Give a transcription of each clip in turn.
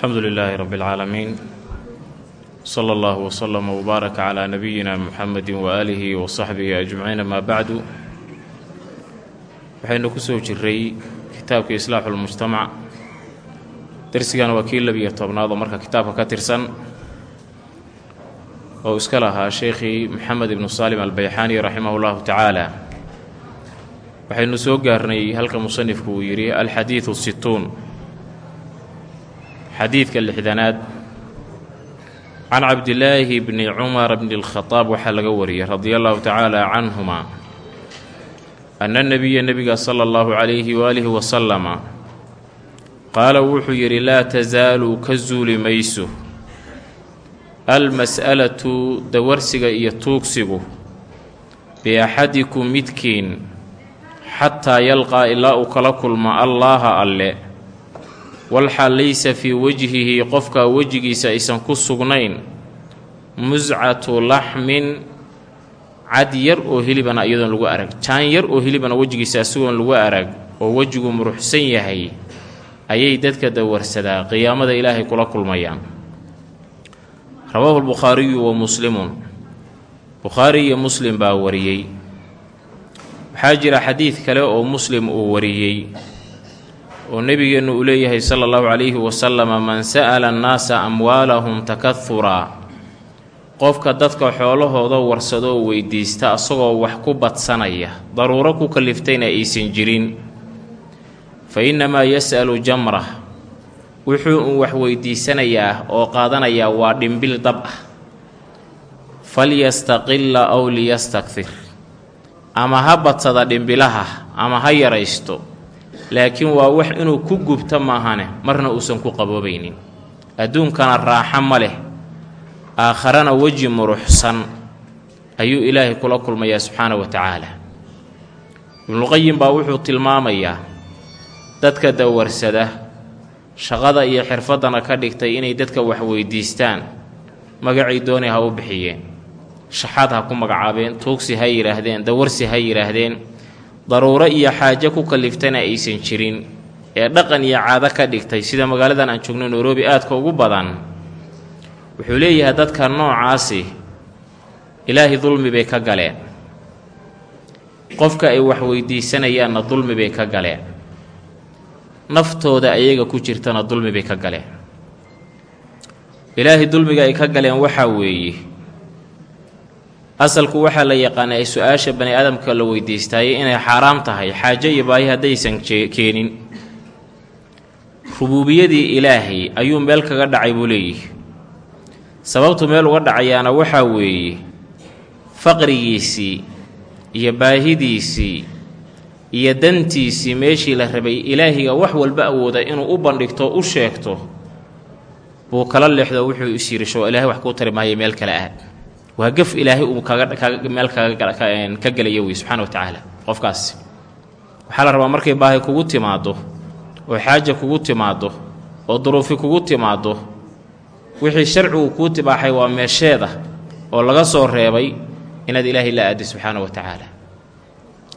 alxamdu lilaahi rabi اlcaalamiin sala allahu wslama wbaaraka calaa nabiyina muxamedi waaalihi wa saxbihi ajmaciin amaa bacdu waxaynu ku soo jiray kitaabka islaaxu lmujtamac darsigana waa kii labiyo tobnaad oo marka kitaabka ka tirsan oo iska lahaa sheekhii maxamed ibnu saalim albayxaani raximah llahu tacaala waxaynu soo gaarnay halka musanifku uu yidhi alxadiidu situun xadiidka lixdanaad. Can cabdilaahi bni cumar bni اlkhadaab waxaa laga wariyey radia allahu tacaala canhuma ana nebiya nebiga sala allahu calayhi waalihi wasalama qaala wuxuu yidhi laa tasaalu ka zuuli mayso. Almas'alatu dawarsiga iyo tuugsigu biaxadikum midkiin xataa yalqaa ilaa uu kala kulmo allaaha alle walxaal laysa fii wejhihi qofkaa wejigiisa aysan ku sugnayn muscatu laxmin cad yar oo hilibana iyadoon lagu arag. Jaan yar oo hilibana wejigiisa isagoon lagu arag oo wejigu muruxsan yahay ayay dadka dawarsadaa qiyaamada ilaahay kula kulmayaan. Rawaahu lbukhaariyu wa muslimun. Bukhaari iyo muslim baa wariyey. Waxaa jira xadiid kale oo muslim uu wariyey oo nebigeennu uu leeyahay sala allahu calayhi wasalama man sa'ala annaasa amwaalahum takahuraa qofka dadka xoolahooda warsado oo weydiista asagoo wax ku badsanaya daruuro ku kaliftayna aysan jirin. Fa innamaa yas'alu jamra wuxuu uu wax weydiisanayaa oo qaadanayaa waa dhimbil dab ah. Falyastaqilla aw liyastakfir. Ama ha badsada dhimbilaha ama ha yaraysto laakiin waa wax inuu ku gubto maahane marna uusan ku qaboobaynin. Adduunkana raaxo ma leh. Aakharana weji muruxsan ayuu ilaahay kula kulmayaa subxaana wa tacaala. Ibnuqayim baa wuxuu tilmaamayaa dadka dawarsada shaqada iyo xirfaddana ka dhigtay inay dadka wax weydiistaan. Magacii dooni ha u bixiyeen. Shaxaad ha ku magacaabeen tuugsi ha yidhaahdeen dawarsi ha yidhaahdeen daruuro iyo xaajo ku kaliftana aysan jirin ee dhaqan iyo caado ka dhigtay sida magaaladan aan joogno nairobi aadka ugu badan. Wuxuu leeyahay dadka noocaasi ilaahay dulmi bay ka galeen. Qofka ay wax weydiisanayaanna dulmi bay ka galeen. Naftooda ayaga ku jirtana dulmi bay ka galeen. Ilaahay dulmiga ay ka galeen waxaa weeye asalku waxaa la yaqaana ay su'aasha bani aadamka la weydiistaayay inay xaaraam tahay xaajo iyo baahi haddaysan keenin. Rubuubiyadii ilaahay ayuu meel kaga dhacay buu leeyihi sababtu meel uga dhacayaana waxaa weeye faqrigiisii iyo baahidiisii iyo dantiisii meeshii la rabay ilaahiga wax walba awooda inuu u bandhigto u sheegto buu kala leexdo wuxuu is yidhi show ilaahay wax kuu tari maayo meel kale aad waa gaf ilaahay uu meel ka gelaya wey subxana wa tacaala qofkaasi waxaa la rabaa markay baahi kugu timaaddo oo xaaja kugu timaaddo oo duruufi kugu timaaddo wixii sharcigu kuu tibaaxay waa meesheeda oo laga soo reebay inaad ilaahay la aadi subxaana wa tacaala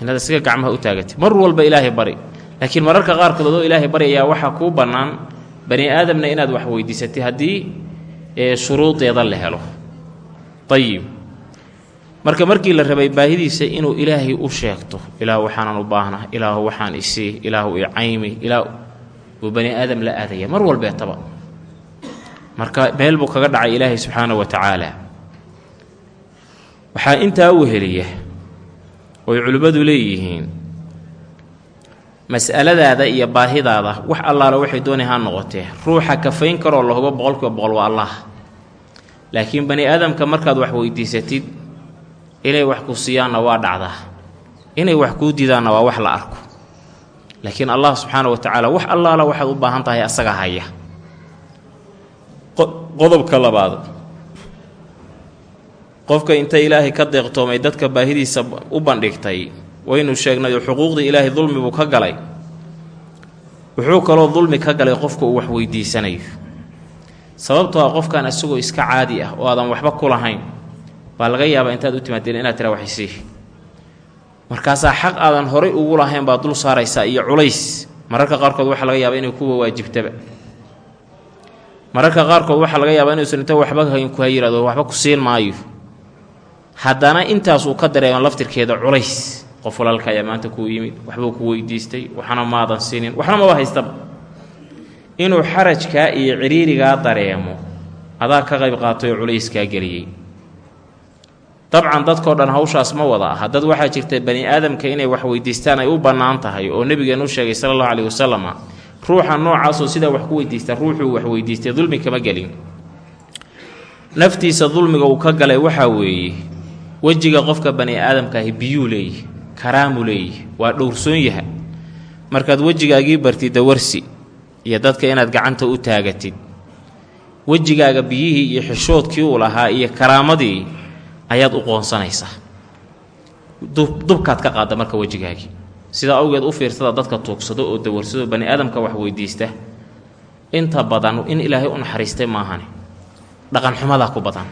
inaad isaga gacmaha u taagatay mar walba ilaahay bari laakiin mararka qaarkood adoo ilaahay baryayaa waxaa kuu bannaan bani aadamna inaad wax weydiisatay haddii shuruudeeda la helo ayib marka markii la rabay baahidiisa inuu ilaahay u sheegto ilaahu waxaanan u baahna ilaahu waxaan isii ilaahu i caymi ilaa buu bani aadam la aadaya mar walbeetaba marka meel buu kaga dhacay ilaahay subxaana wa tacaala. Waxaa intaa u heliya oy culimmadu leeyihiin mas'aladaada iyo baahidaada wax allaala waxay doonay ha noqotee. Ruuxa kafayn karoo la hubo boqolkiiba boqol waa allah laakiin bani aadamka markaad wax weydiisatid inay wax ku siiyaanna waa dhacdaa. Inay wax kuu didaanna waa wax la arko. Laakiin allah subxaana wa tacaala wax allaala waxaad u baahan tahay asaga haya. Qodobka labaad. Qofka inta ilaahay ka deeqtoomay dadka baahidiisa u bandhigtay waynu sheegnay xuquuqdii ilaahay dulmi buu ka galay. Wuxuu kaloo dulmi ka galay qofka uu wax weydiisanayo sababtoo ah qofkan isagoo iska caadi ah oo aadan waxba ku lahayn baa laga yaabaa intaad u timaadeen inaad tiraa waxisii markaasaa xaq aadan horay ugu lahayn baad dul saaraysaa iyo culays. Mararka qaarkood waxaa laga yaabaa inay kuwa waajibtaba. Mararka qaarkood waxaa laga yaabaa inuusan inta waxba ku ha yihahdo waxba ku siin maayo. Haddana intaas uu ka dareemo laftirkeeda culays. Qof walaalka ayaa maanta kuu yimid waxbuu ku weydiistay waxna maadan siinin waxna maba haystaba inuu xarajkaa iyo ciriirigaa dareemo. Adaa ka qayb qaatay oo culayskaa geliyey. Dabcan dadkao dhan hawshaas ma wada aha. Dad waxaa jirta bani aadamka inay wax weydiistaan ay u bannaan tahay oo nebigeennu sheegay sala allahu caleyhi wasalama ruuxa noocaasoo sidaa wax ku weydiista ruuxuu wax weydiistay dulmi kama gelin. Naftiisa dulmiga uu ka galay waxaa weeye wejiga qofka bani aadamkaahi biyuu leeyihi karaamu leeyihi waa dhowrsoon yaha markaad wejigaagii bartid dawarsi iyo dadka inaad gacanta u taagatid. Wejigaaga biyihii iyo xishoodkii uu lahaa iyo karaamadii ayaad u qoonsanaysaa dubkaad ka qaadda marka wejigaagii. Sidaa awgeed u fiirsada dadka tuugsado oo dawarsado bani aadamka wax weydiista. Inta badan in ilaahay u naxariistay maahane dhaqanxumadaa ku badan.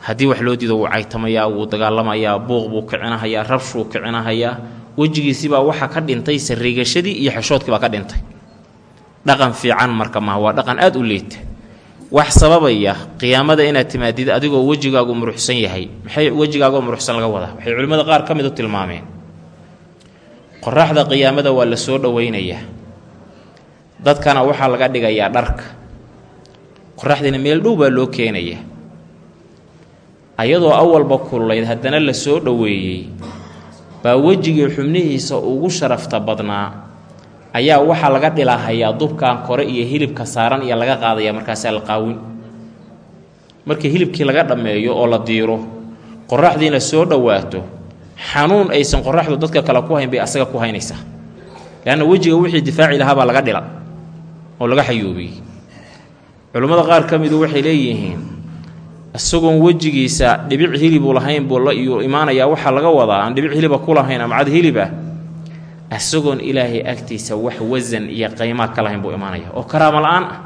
Haddii wax loo diido wuu caytamayaa wuu dagaalamayaa buuq buu kicinahayaa rabshuu kicinahayaa. Wejigiisibaa waxa ka dhintay sarrigashadii iyo xeshoodkiibaa ka dhintay dhaqan fiican marka maaha waa dhaqan aad u liita wax sababaya qiyaamada inaad timaadid adigoo wejigaagu muruxsan yahay. Maxay wejigaagoo muruxsan laga wadaa? Waxay culimmada qaar ka mid u tilmaameen. Qoraxda qiyaamada waa la soo dhowaynayaa dadkana waxaa laga dhigayaa dharka. Qoraxdiina meel dhow baa loo keenayaa. Ayadoo awalba kululayd haddana la soo dhoweeyey baa wejigii xubnihiisa ugu sharafta badnaa ayaa waxaa laga dhilahayaa dubkan kore iyo hilibka saaran iyo laga qaadaya markaasaa la qaawin markii hilibkii laga dhammeeyo oo la diiro qoraxdiina soo dhowaato xanuun aysan qoraxdu dadka kale ku hayn bay asaga ku haynaysaa. Leanna wejiga wixii difaaci lahaabaa laga dhila oo laga xayuubiyey. Culimmada qaar ka midu waxay leeyihiin isagoon wejigiisa dhibic hilibu lahayn buu iyuu imaanayaa waxaa laga wadaa aan dhibic hiliba ku lahayn ama cad hilibah isagoon ilaahay agtiisa wax wasan iyo qaymaa ka lahayn buu imaanaya. Oo karaamo la'aan ah.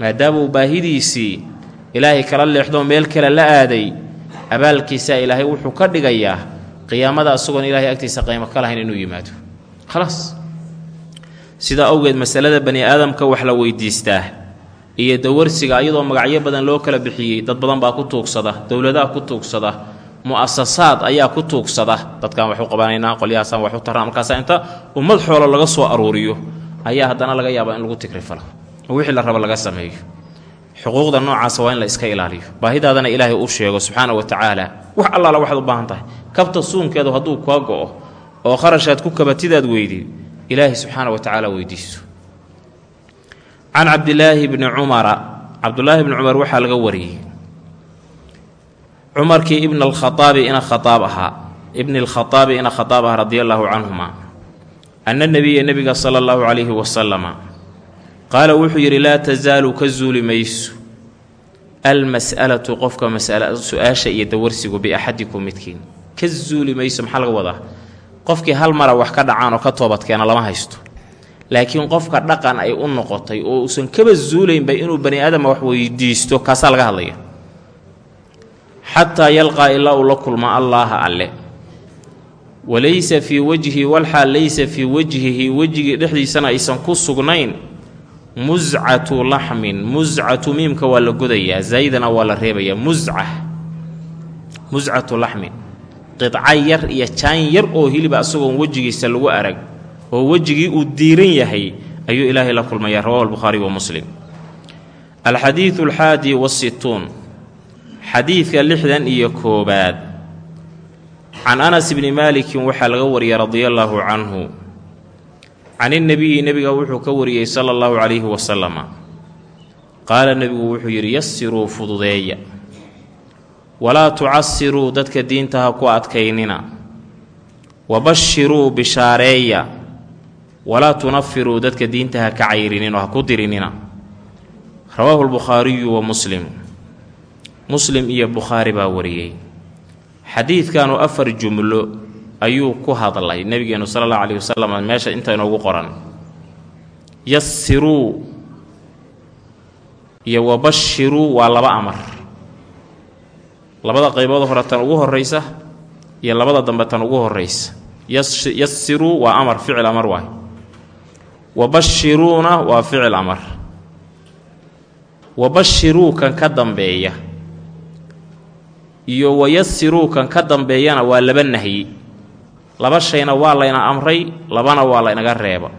Maadaama uu baahidiisii ilaahay kala leexdoo meel kale la aaday abaalkiisaa ilaahay wuxuu ka dhigayaa qiyaamada isagoon ilaahay agtiisa qaymo ka lahayn inuu yimaado. Khalaas sidaa awgeed masalada bani aadamka wax la weydiistaa iyo dawarsiga iyadoo magacyo badan loo kala bixiyey dad badan baa ku tuugsada dowladaha ku tuugsada mu'asasaad ayaa ku tuugsada. Dadkaan wax u qabanaynaa qolyahaasaan wax u tarnaa markaasaa inta ummad xoolo laga soo aruuriyo ayaa haddana laga yaabaa in lagu tigrifalo oo wixii la rabo laga sameeyo. Xuquuqda noocaasa waa in la iska ilaaliyo. Baahidaadana ilaahay uu sheego subxaana wa tacaala. Wax allaala waxaad u baahan tahay. Kabta suunkeedu hadduu kaa go'o oo kharashaad ku kabatidaad weydid ilaahay subxaana wa tacaala weydiiso. Can cabdilaahi bni cumara cabdulaahi bni cumar waxaa laga wariyey cumarkii ibn alkhaaabi ina khaaab ahaa. Ibni alkhaaabi ina khaaab ah radia allaahu canhuma anna nebiya nebiga sala allahu calayhi wasalama qaala wuxuu yidhi laa tasaalu ka zuuli mayso almas'alatu qofka masala su'aasha iyo dawarsigu biaxadikum midkiin. Ka zuuli mayso maxaa laga wadaa? Qofkii hal mara wax ka dhacaan oo ka toobadkeena lama haysto. Laakiin qofka dhaqan ay u noqotay oo uusan kaba zuulaynba inuu bani aadama wax weydiisto kaasaa laga hadlaya xataa yalqaa ilaa uu la kulma allaaha alle. Walaysa fii wajhi walxaal laysa fii wajhihi wejigii dhexdiisana aysan ku sugnayn. Muscatu laxmin muscatu miimka waa la godayaa zaydana waa la reebayaa musca muscatu laxmin qidca yar iyo jaan yar oo hiliba asagoon wejigiisa lagu arag oo wejigii uu diiran yahay ayuu ilaahay la kulmayaa rawahu albukhaari wa muslim. Alxadiidu alxaadi wasituun xadiidka lixdan iyo koobaad. Can anas bni maalikin waxaa laga wariyay radia allaahu canhu. Can innebiyi nebiga wuxuu ka wariyey sala allahu calayhi wasalama qaala nebigu wuxuu yidhi yasiruu fududeeya. Walaa tucasiruu dadka diinta ha ku adkaynina. Wabashiruu bishaareeya. Walaa tunafiruu dadka diinta ha ka cayrinina ha ku dirinina. Rawaahu lbukhaariyu wa muslim muslim iyo bukhaari baa wariyey. Xadiidkanu afar jumlo ayuu ku hadlay nebigeenu sala allahu calayhi wasalam meesha inta inoogu qoran. Yasiruu iyo wabashiruu waa laba amar. Labada qaybood hore tan ugu horraysa iyo labada dambe tan ugu horraysa. Yasiruu waa amar ficil amar waay. Wabashiruuna waa ficil amar. Wabashiruu kan ka dambeeya iyo wayasiruu kan ka dambeeyana waa laba nahyi. Laba shayna waa layna amray labana waa laynaga reeba.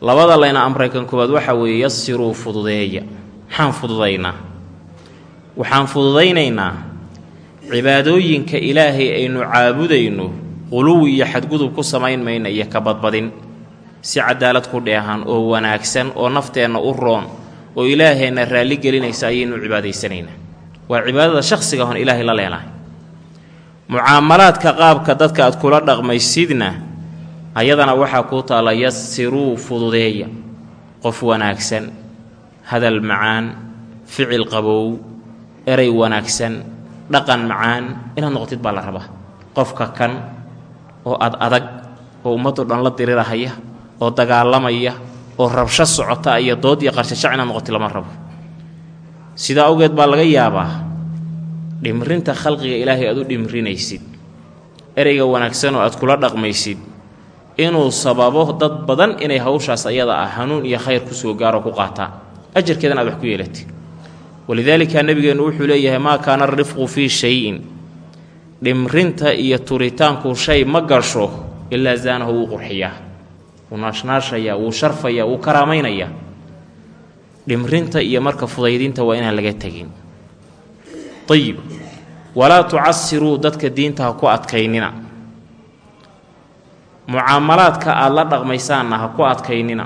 Labada layna amray kan koowaad waxaa weeye yasiruu fududeeya. Maxaan fududaynaa? Waxaan fududaynaynaa cibaadooyinka ilaahay aynu caabudayno quluwi iyo xadgudub ku samayn mayna iyo ka badbadin. Si cadaalad ku dheehan oo wanaagsan oo nafteenna u roon oo ilaahayna raalli gelinaysa ayaynu cibaadaysanaynaa waa cibaadada shakhsiga hon ilaahay la leenahay mucaamalaadka qaabka dadka aad kula dhaqmaysidna ayadana waxaa kuu taalla yasiruu fududeeya qof wanaagsan hadal macaan ficil qabow erey wanaagsan dhaqan macaan inaad noqotid baa la rabaa. Qofka kan oo ad adag oo ummaddo dhan la dirirahaya oo dagaalamaya oo rabsho socota iyo dood iyo qarshashac inaad noqotid lama rabo sidaa awgeed baa laga yaabaa dhimrinta khalqiga ilaahay aad u dhimrinaysid ereyga wanaagsan oo aad kula dhaqmaysid inuu sababo dad badan inay hawshaas ayada ah hanuun iyo khayr ku soo gaaro ku qaataa ajarkeedana aad wax ku yeelatid walidaalika nebigeennu wuxuu leeyahay maa kaana arifqu fii shayin. Dhimrinta iyo turitaanku shay ma gasho ilaa zaanahu wuu qurxiyaa wuu naashnaashayaa wuu sharfayaa wuu karaamaynayaa dhimrinta iyo marka fudaydinta waa inaan laga tegin. Ayib walaa tucasiruu dadka diinta ha ku adkaynina. Mucaamalaadka aada la dhaqmaysaanna ha ku adkaynina.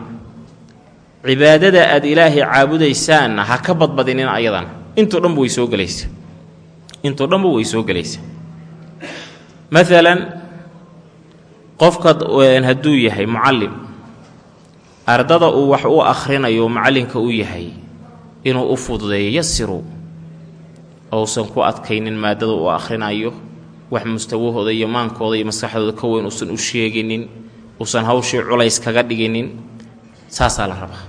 Cibaadada aad ilaahay caabudaysaanna ha ka badbadinina ayadana. Intoo dhanba way soo gelaysa intoo dhanba way soo gelaysa maalan qofka hadduu yahay mucallim ardada uu wax u akhrinayo macallinka u yahay inuu u fududeeyo yasiru ousan ku adkaynin maadada uu akhrinayo wax mustawahooda iyo maankooda iyo maskaxdooda ka weyn uusan u sheeginin uusan hawshii culays kaga dhiginin saasaa la rabaa.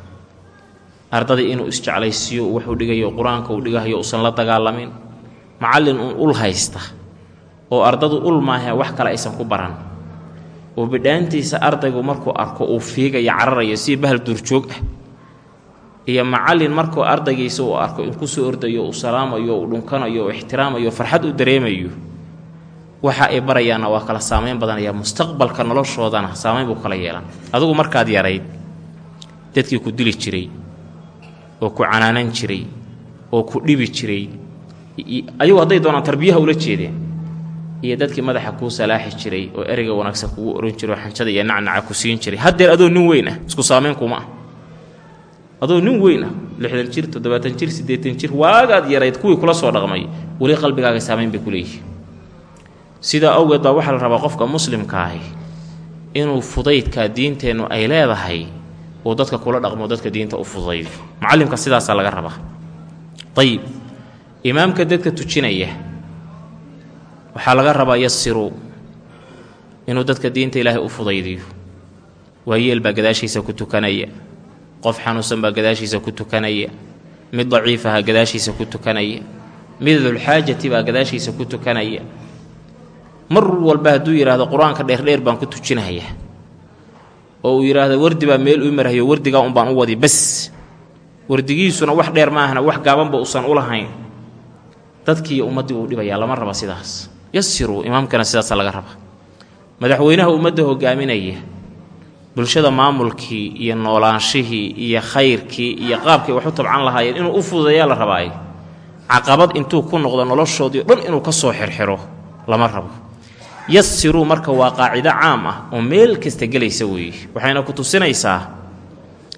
Ardada inuu isjeclaysiiyo wax uu dhigayo qur'aanka uu dhigahayo uusan la dagaalamin macallin uun ul haysta oo ardadu ul maahe wax kale aysan ku baran oo bidhaantiisa ardaygu markuu arko uu fiigaya cararayo sidii bahal duurjoog ah. Iyo macallin markuu ardaygiisa uu arko in ku soo ordayo uu salaamayo uu dhunkanayo uu ixtiraamayo farxad u dareemayo waxa ay barayaanna waa kala saamayn badanaya mustaqbalka noloshoodana saamayn buu kala yeelan. Adigu markaad yarayd dadkii ku dili jiray oo ku canaanan jiray oo ku dhibi jiray ayagu hadday doonaan tarbiyaha ula jeedeen iyo dadkii madaxa kuu salaaxi jiray oo ereyga wanaagsan kugu ohan jiray xanjada iyo nacnaca ku siin jiray. Haddeer adoo nin weyn ah isku saamayn kuma ah. Adoo nin weyn ah lixdan jir toddobaatan jir siddeetan jir waagaad yarayd kuwii kula soo dhaqmay weli qalbigaaga saamayn bay ku leeyihi sidaa awgeed baa waxaa la rabaa qofka muslimka ahi inuu fudaydka diinteennu ay leedahay uu dadka kula dhaqmo dadka diinta u fudaydo. Macallimka sidaasaa laga rabaa. Ayib imaamka dadka tujinaya waxaa laga rabaa yasiruu inuu dadka diinta ilaahay u fudaydiyo. Waayeel baa gadaashiisa ku tukanaya. Qof xanuunsan baa gadaashiisa ku tukanaya. Mid daciifaha gadaashiisa ku tukanaya. Mid dulxaajati baa gadaashiisa ku tukanaya. Mar walba hadduu yidhaahdo qur'aanka dheerdheer baan ku tujinaya. Oo uu yidhaahdo wardi baa meel uu marahayo wardigaa unbaan u wadi bas. Wardigiisuna wax dheer maahana wax gaabanba uusan u lahayn. Dadkii ummaddii uu dhibayaa lama raba sidaas yasiruu imaamkana sidaasa laga raba. Madaxweynaha ummadda hogaaminaya bulshada maamulkii iyo noolaanshihii iyo khayrkii iyo qaabkay wax u tabcan lahaayeen inuu u fududeeyaa la rabaaye caqabad intuu ku noqdo noloshoodii o dhan inuu ka soo xirxiro lama rabo. Yasiruu marka waa qaacido caam ah oo meel kasta gelaysa weeye waxayna ku tusinaysaa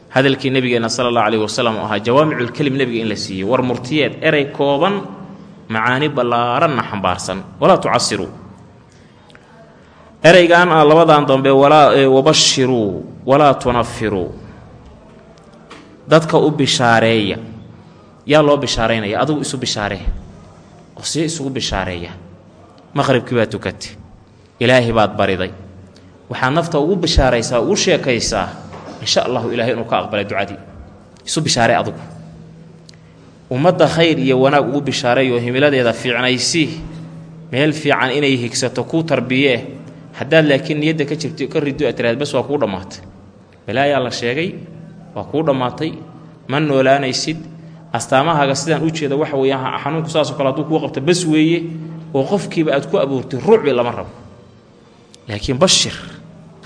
hadalkii nebigeenna sala allahu caleyhi wasalam oo ahaa jawaamiculkelim nebiga in la siiyey war murtiyeed erey kooban macaani ballaaranna xambaarsan. Walaa tucasiruu ereygan ah labadan dambe wabashiruu walaa tunafiruu dadka u bishaareeya. Yaa loo bishaaraynaya adigu isu bishaaree. Oo isugu bishaareeya. Maqhribkii baad tukatay. Ilaahay baad bariday. Waxaad nafta ugu bishaaraysaa ugu sheekaysaa insha allahu ilaahay inuu ka aqbalay ducadii. Isu bishaaree adugu ummadda khayr iyo wanaag ugu bishaareeyoo himiladeeda fiicnaysii meel fiican inay higsato kuu tarbiyee haddaad laakiin niyadda ka jirto ka rido aad tiraad bas waa kuu dhammaatay. Balaayaa la sheegay waa kuu dhammaatay. Ma noolaanaysid. Astaamahaaga sidaan u jeeda waxa weeyaan xanuunku saasoo kale hadduu kuu qabta bas weeye oo qofkiiba aad ku abuurtay rucbi lama rabo. Laakiin bashir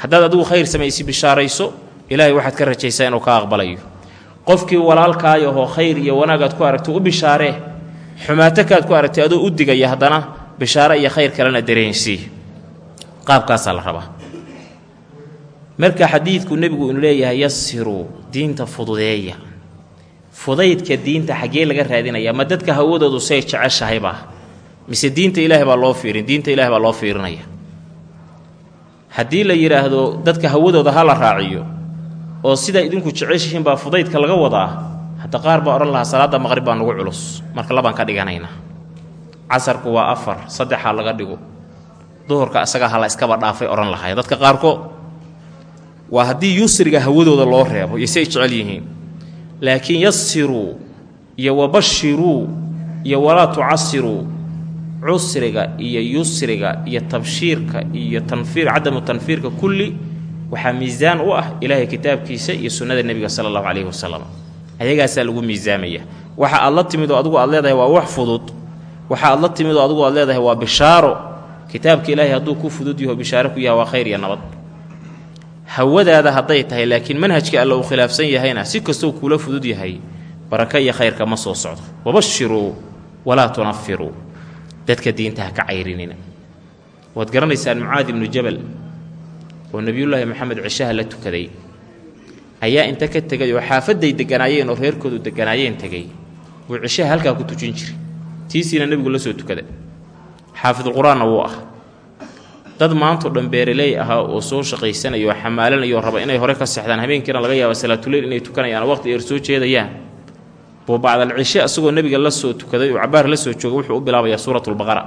haddaad adigu khayr samaysi bishaarayso ilaahay waxaad ka rajaysaa inuu ka aqbalayo qofkii walaalkaayahoo khayr iyo wanaag aad ku aragtay u bishaaree xumaato kaad ku aragtay adoo u digaya haddana bishaare iyo khayr kalena dareensii qaabkaasaa la rabaa. Marka xadiidku nebigu inu leeyahay yasiruu diinta fududeeya. Fudaydka diinta xaggee laga raadinaya ma dadka hawadoodu say jeceshahaybaa mise diinta ilaahay baa loo fiirin diinta ilahay baa loo fiirinaya? Haddii la yidhaahdo dadka hawadooda ha la raaciyo oo sidaa idinku jeceshihiin baa fudaydka laga wadaa hadda qaar baa odhan lahaa salaadda maqrib baa nugu culus. Marka labaan ka dhiganaynaa. Casarku waa afar saddexaa laga dhigo. Duhurka isagaa hala iskaba dhaafay odhan lahay dadka qaarkood waa haddii yusriga hawadooda loo reebo iyo si ay jecel yihiin. Laakiin yasiruu iyo wabashiruu iyo walaa tucasiruu cusriga iyo yusriga iyo tabshiirka iyo tanfiir cadamu tanfiirka kulli waxaa miisaan u ah ilaahay kitaabkiisa iyo sunnada nebiga sala allahu calayhi wasalam ayagaasaa lagu miisaamaya. Waxa aad la timid oo adigu aad leedahay waa wax fudud. Waxa aad timid oo adigu aad leedahay waa bishaaro. Kitaabka ilaahay hadduu ku fudud yaho bishaaro ku yaha waa khayr iyo nabad. Hawadaada hadday tahay laakiin manhajka alla uu khilaafsan yahayna si kastou kuula fudud yahay baraka iyo khayrka ma soo socdo. Wabashiruu walaa tunafiruu dadka diinta ha ka cayrinina waad garanaysaan mucaad ibnu jabal oo nebiyullaahi maxamed cishaha la tukaday ayaa inta ka tegay oo xaafadday deganaayeen oo reerkoodu deganaayeen tegey wuu cishaha halkaa ku tujin jiray. Tiisiina nebigu la soo tukada xaafidulqur-aanna wuu ah dad maantao dhan beeraley ahaa oo soo shaqaysanaya oo xamaalanaya oo raba inay hore ka seexdaan habeenkiina laga yaaba salaatuleyl inay tukanayaan waqti eer soo jeedayaan. Buu bacdal cishe nebiga la soo tukaday oo cabaar la soo joogay wuxuu u bilaabayaa suuratulbaqara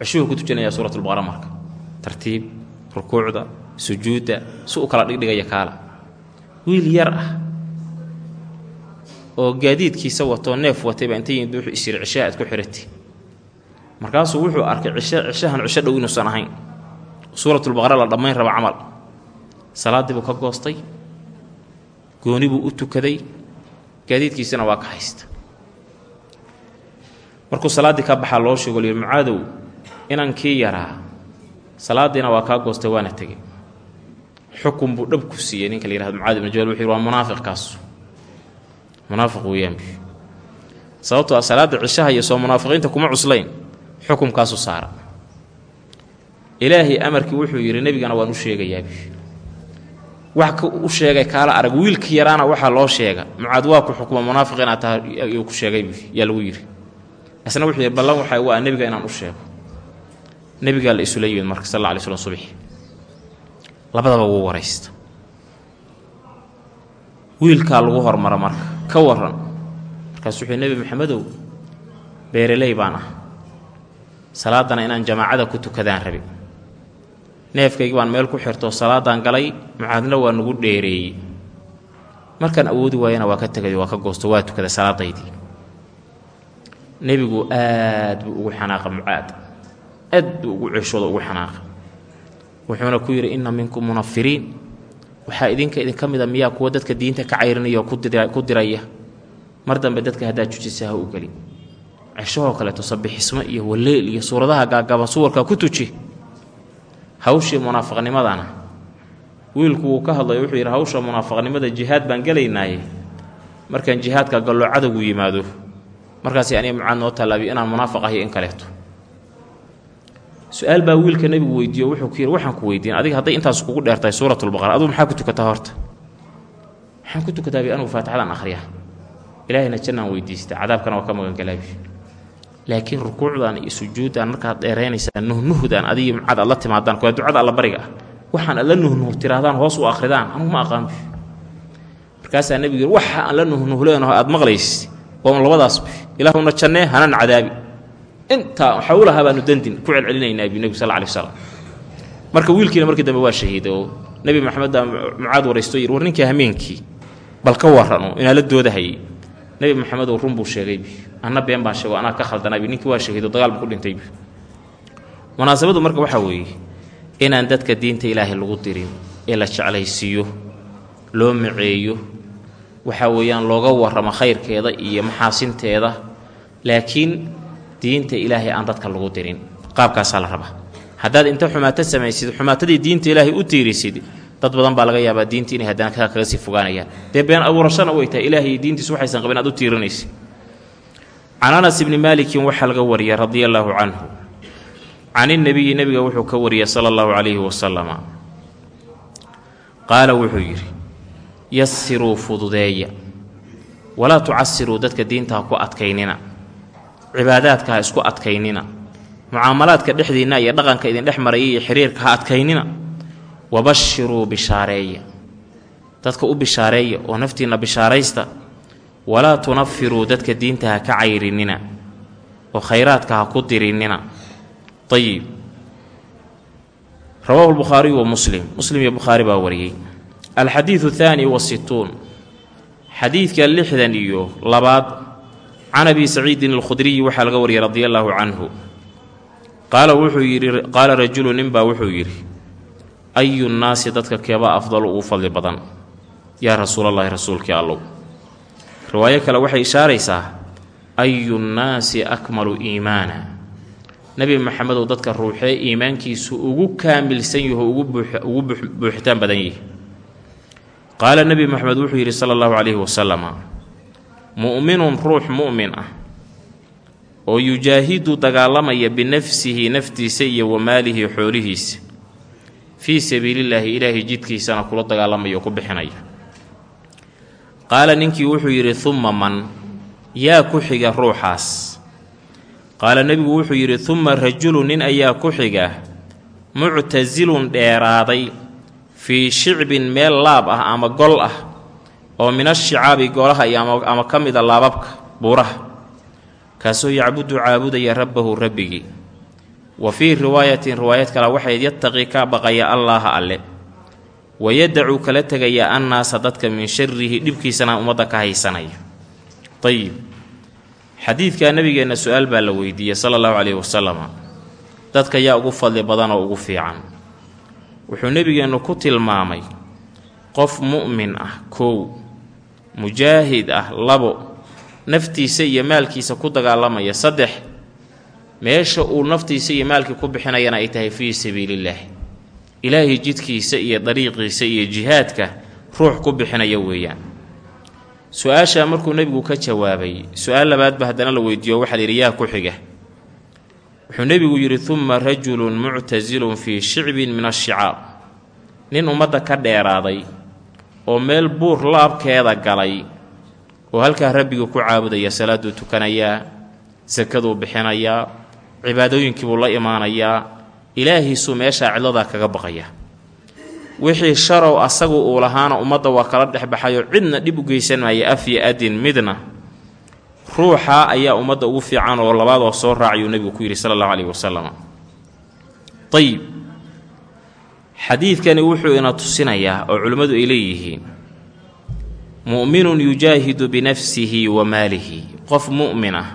cishuhuu ku tujinayaa suuratulbaqara marka. Tartiib rukuucda sujuudda si u kala dhigdhigaya kaala. Wiil yar ah oo gaadiidkiisa watoo neef watayba inta yimid wuxuu isyiri cishaha aad ku xihati markaasuu wuxuu arkay cishe cishahan cisho dhow inuusan ahayn. Suuratulbaqara la dhammayn raba camal. Salaaddii buu ka goostay gooni buu u tukaday gaadiidkiisana waa ka haysta markuu salaaddii ka baxaa loo sheego lihi mucaadow inankii yaraa salaadiina waa kaa goostay waana tegey. Xukun buu dhab ku siiyey ninka la yihahdo mucaad ibnu jabal wuxuu yhi waa munaafiqkaasu munaafiq weeyaan sababtoo ah salaadda cishaha iyo soo munaafiqiinta kuma cuslayn xukumkaasu saara. Ilaahay amarkii wuxuu yidhi nebigana waan u sheegayaabi wax u sheegay kaala arag wiilka yaraana waxaa loo sheega mucaad waa ku xukuma munaafiq inaad tahay ku sheegaybi yaa lagu yidhi. Isna wuxuu yidhi ballan waxa waa nebiga inaan u sheego nebigaa la isula yimid marka sal alla alay slam subxi labadaba wuu waraysta. Wiilkaa lagu hormara marka ka waran markaas wuxuu nebi maxamedow beeraley baan ah salaadana inaan jamaacada ku tukadaan rabi neefkaygi baan meel ku xirtoo salaadaan galay mucaadna waa nagu dheereeyey. Markaan awoodi waayana waa ka tegay waa ka goosto waa tukada salaadaydii nebigu aad buu ugu xanaaqa mucaad aad buu ugu ceshooda ugu xanaaqa wuxuuna ku yidhi inna minkum munafiriin waxaa idinka idinka mida miyaa kuwa dadka diinta ka cayrinaya oo ku diraya. Mar dambe dadka haddaad jujisa ha u geli ceshahoo kaleeto sabixismo iyo waleel iyo suuradaha gaagaba suwarka ku tuji. Hawshii munaafiqnimadana wiilku wuu ka hadlayo wuxuu yidhi hawsha munaafiqnimada jihaad baan gelaynaaye. Markaan jihaadka gallo cadowgu yimaado markaasi aniga mucaad noo tallaabiyo inaan munaafiq ahiyo in kaleeto su'aal baa wiilka nebigu weydiiyo wuxuu ku yidhi waxaan ku weydiin adiga hadday intaas kugu dheertahay suuratulbaqara adugu maxaa ku tukataa horta? Maxaan ku tukataabi anugu faatixadaan akhriya. Ilaahayna jannaan weydiista cadaabkana waa ka magangalaabi laakiin rukuucdan iyo sujuuddan markaad dheeraynaysaa nuhnuhdan adigiyo mucaad aad timaadaan waa ducada alla bariga ah. Waxaan alla nuhnuh tirahdaan hoos u akhridaan anugu ma aqaanbi markaasaa nebigu yidhi waxa aan la nuhnuhleenaho aad maqlaysi waa un labadaasbi ilaahuna jannee hanan cadaabi intaa xawlaha baanu dandin ku celcelinaynaa bi nebigu sal alay waslam marka wiilkiina markii dambe waa shahiida oo nebi maxamed baa mucaad waraysto yidhi war ninkii hameenkii bal ka warrano inaa la doodahayay. Nebi maxamedow run buu sheegaybi anna been baan sheego anaa ka khaldanaabi ninkii waa shahiido dagaal buu ku dhintaybi munaasabadu marka waxaa weeye inaan dadka diinta ilaahay lagu dirin ee la jeclaysiiyo loo maceeyo waxa weeyaan looga warramo khayrkeeda iyo maxaasinteeda laakiin diinta ilaahay aan dadka lagu dirin. Qaabkaasaa la rabaa haddaad inta xumaato samaysid xumaatadii diinta ilaahay u tiirisid dad badan baa laga yaabaa diinta inay haddana kaa kaga sii fogaanayaan. Dee been abuurashana way tahay. Ilaahay diintiisu waxaysan qabin aad u tiirinaysa can anas ibni maalikin waxaa laga wariyay radia allaahu canhu. Can innebiyi nebiga wuxuu ka wariyay sala allahu calayhi wasalama. Qaala wuxuu yidhi yasiruu fududeeya. Walaa tucasiruu dadka diinta ha ku adkaynina cibaadaadka ha isku adkaynina. Mucaamalaadka dhexdiinna iyo dhaqanka idin dhex maraya iyo xiriirka ha adkaynina. Wabashiruu bishaareeya dadka u bishaareeya oo naftiinna bishaaraysta walaa tunafiruu dadka diinta ha ka cayrinina oo khayraadka ha ku dirinina ayib rawaahu lbukhaariyu wa muslim. Muslim iyo bukhaari baa wariyey. Alxadiidu thaani wasituun xadiidka lixdan iyo labaad can abi saciidin alkhudriyi waxaa laga wariyay radia allaahu canhu. Qaala wuxuu yidhi qaala rajulu ninbaa wuxuu yidhi ayu nnaasi dadka keeba afdalu ugu fadli badan yaa rasuulallaahi rasuulkii allow riwaayo kale waxay ishaaraysaa ayu nnaasi akmalu iimaana. Nebi maxamedow dadka ruuxee iimaankiisu ugu kaamilsan yaho ugu buuxitaan badan yihi qaala nebi maxamed wuxuu yidhi sala allahu calayhi wasalama mu'minun ruux mu'min ah oo yujaahidu dagaalamaya binafsihi naftiisa iyo wamaalihi xoolihiisa. Fii sabiilillaahi ilaahay jidkiisana kula dagaalamaya oo ku bixinaya. Qaala ninkii wuxuu yidhi humma man? Yaa ku xiga ruuxaas. Qaala nebigu wuxuu yidhi humma rajulu nin ayaa ku xiga muctasilun dheeraaday fii shicbin meel laab ah ama gol ah oo min ashicaabi golaha iyo ama ka mida laababka buuraha. Kaasoo yacbudu caabudaya rabbahu rabbigii wa fii riwaayatin riwaayad kale waxayd yattaqi kaa baqaya allaaha alle. Wayadacuu kala tegaya annaasa dadka min sharihi dhibkiisana ummadda ka haysanaya. Ayib xadiidkaa nabigeenna su'aal baa la weydiiyey sala allahu caleyhi wasalam dadka yaa ugu fadli badan oo ugu fiican. Wuxuu nebigeennu ku tilmaamay qof mu'min ah kow mujaahid ah labo. Naftiisa iyo maalkiisa ku dagaalamaya saddex. Meesha uu naftiisa iyo maalkii ku bixinayana ay tahay fii sabiilillaah ilaahay jidkiisa iyo dariiqiisa iyo jihaadka ruux ku bixinaya weeyaan. Su'aashaa markuu nebigu ka jawaabay su'aal labaadba haddana la weydiiyo waxaa layidhi yaa ku xiga. Wuxuu nebigu yidhi humma rajulun muctasilun fii shicbin min ashicaab nin ummadda ka dheeraaday oo meel buur laabkeeda galay oo halkaa rabbiga ku caabudaya salaaduu tukanayaa sakaduu bixinayaa cibaadooyinkiibuu la imaanayaa ilaahiisuu meeshaa cidladaa kaga baqaya. Wixii sharow asagu uu lahaana ummadda waa kala dhexbaxayoo cidna dhib u geysan maaya af iyo adin midna. Ruuxaa ayaa ummadda ugu fiican oo labaadoo soo raacayuu nebigu ku yidhi sala allahu caleyhi wasalam ayib xadiidkani wuxuu ina tusinayaa oo culimmadu ay leeyihiin mu'minun yujaahidu binafsihi wa maalihi. Qof mu'min ah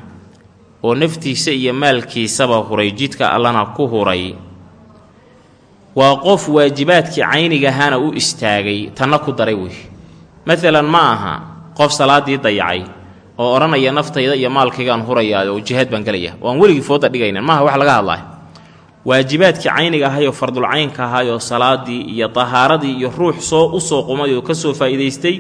oo naftiisa iyo maalkiisaba huray jidka allana ku huray waa qof waajibaadkii caynigahaana u istaagay tanna ku daray wey maalan ma aha qof salaaddii dayacay oo odhanaya naftayda iyo maalkaygaan hurayaa oo jihaad baan gelaya oo aan weligii fooda dhigaynin maaha wax laga hadlaya waajibaadkii cayniga ahayoo fardulcaynka ahayoo salaadii iyo tahaaradii iyo ruux soo u soo qumay oo ka soo faa'iidaystay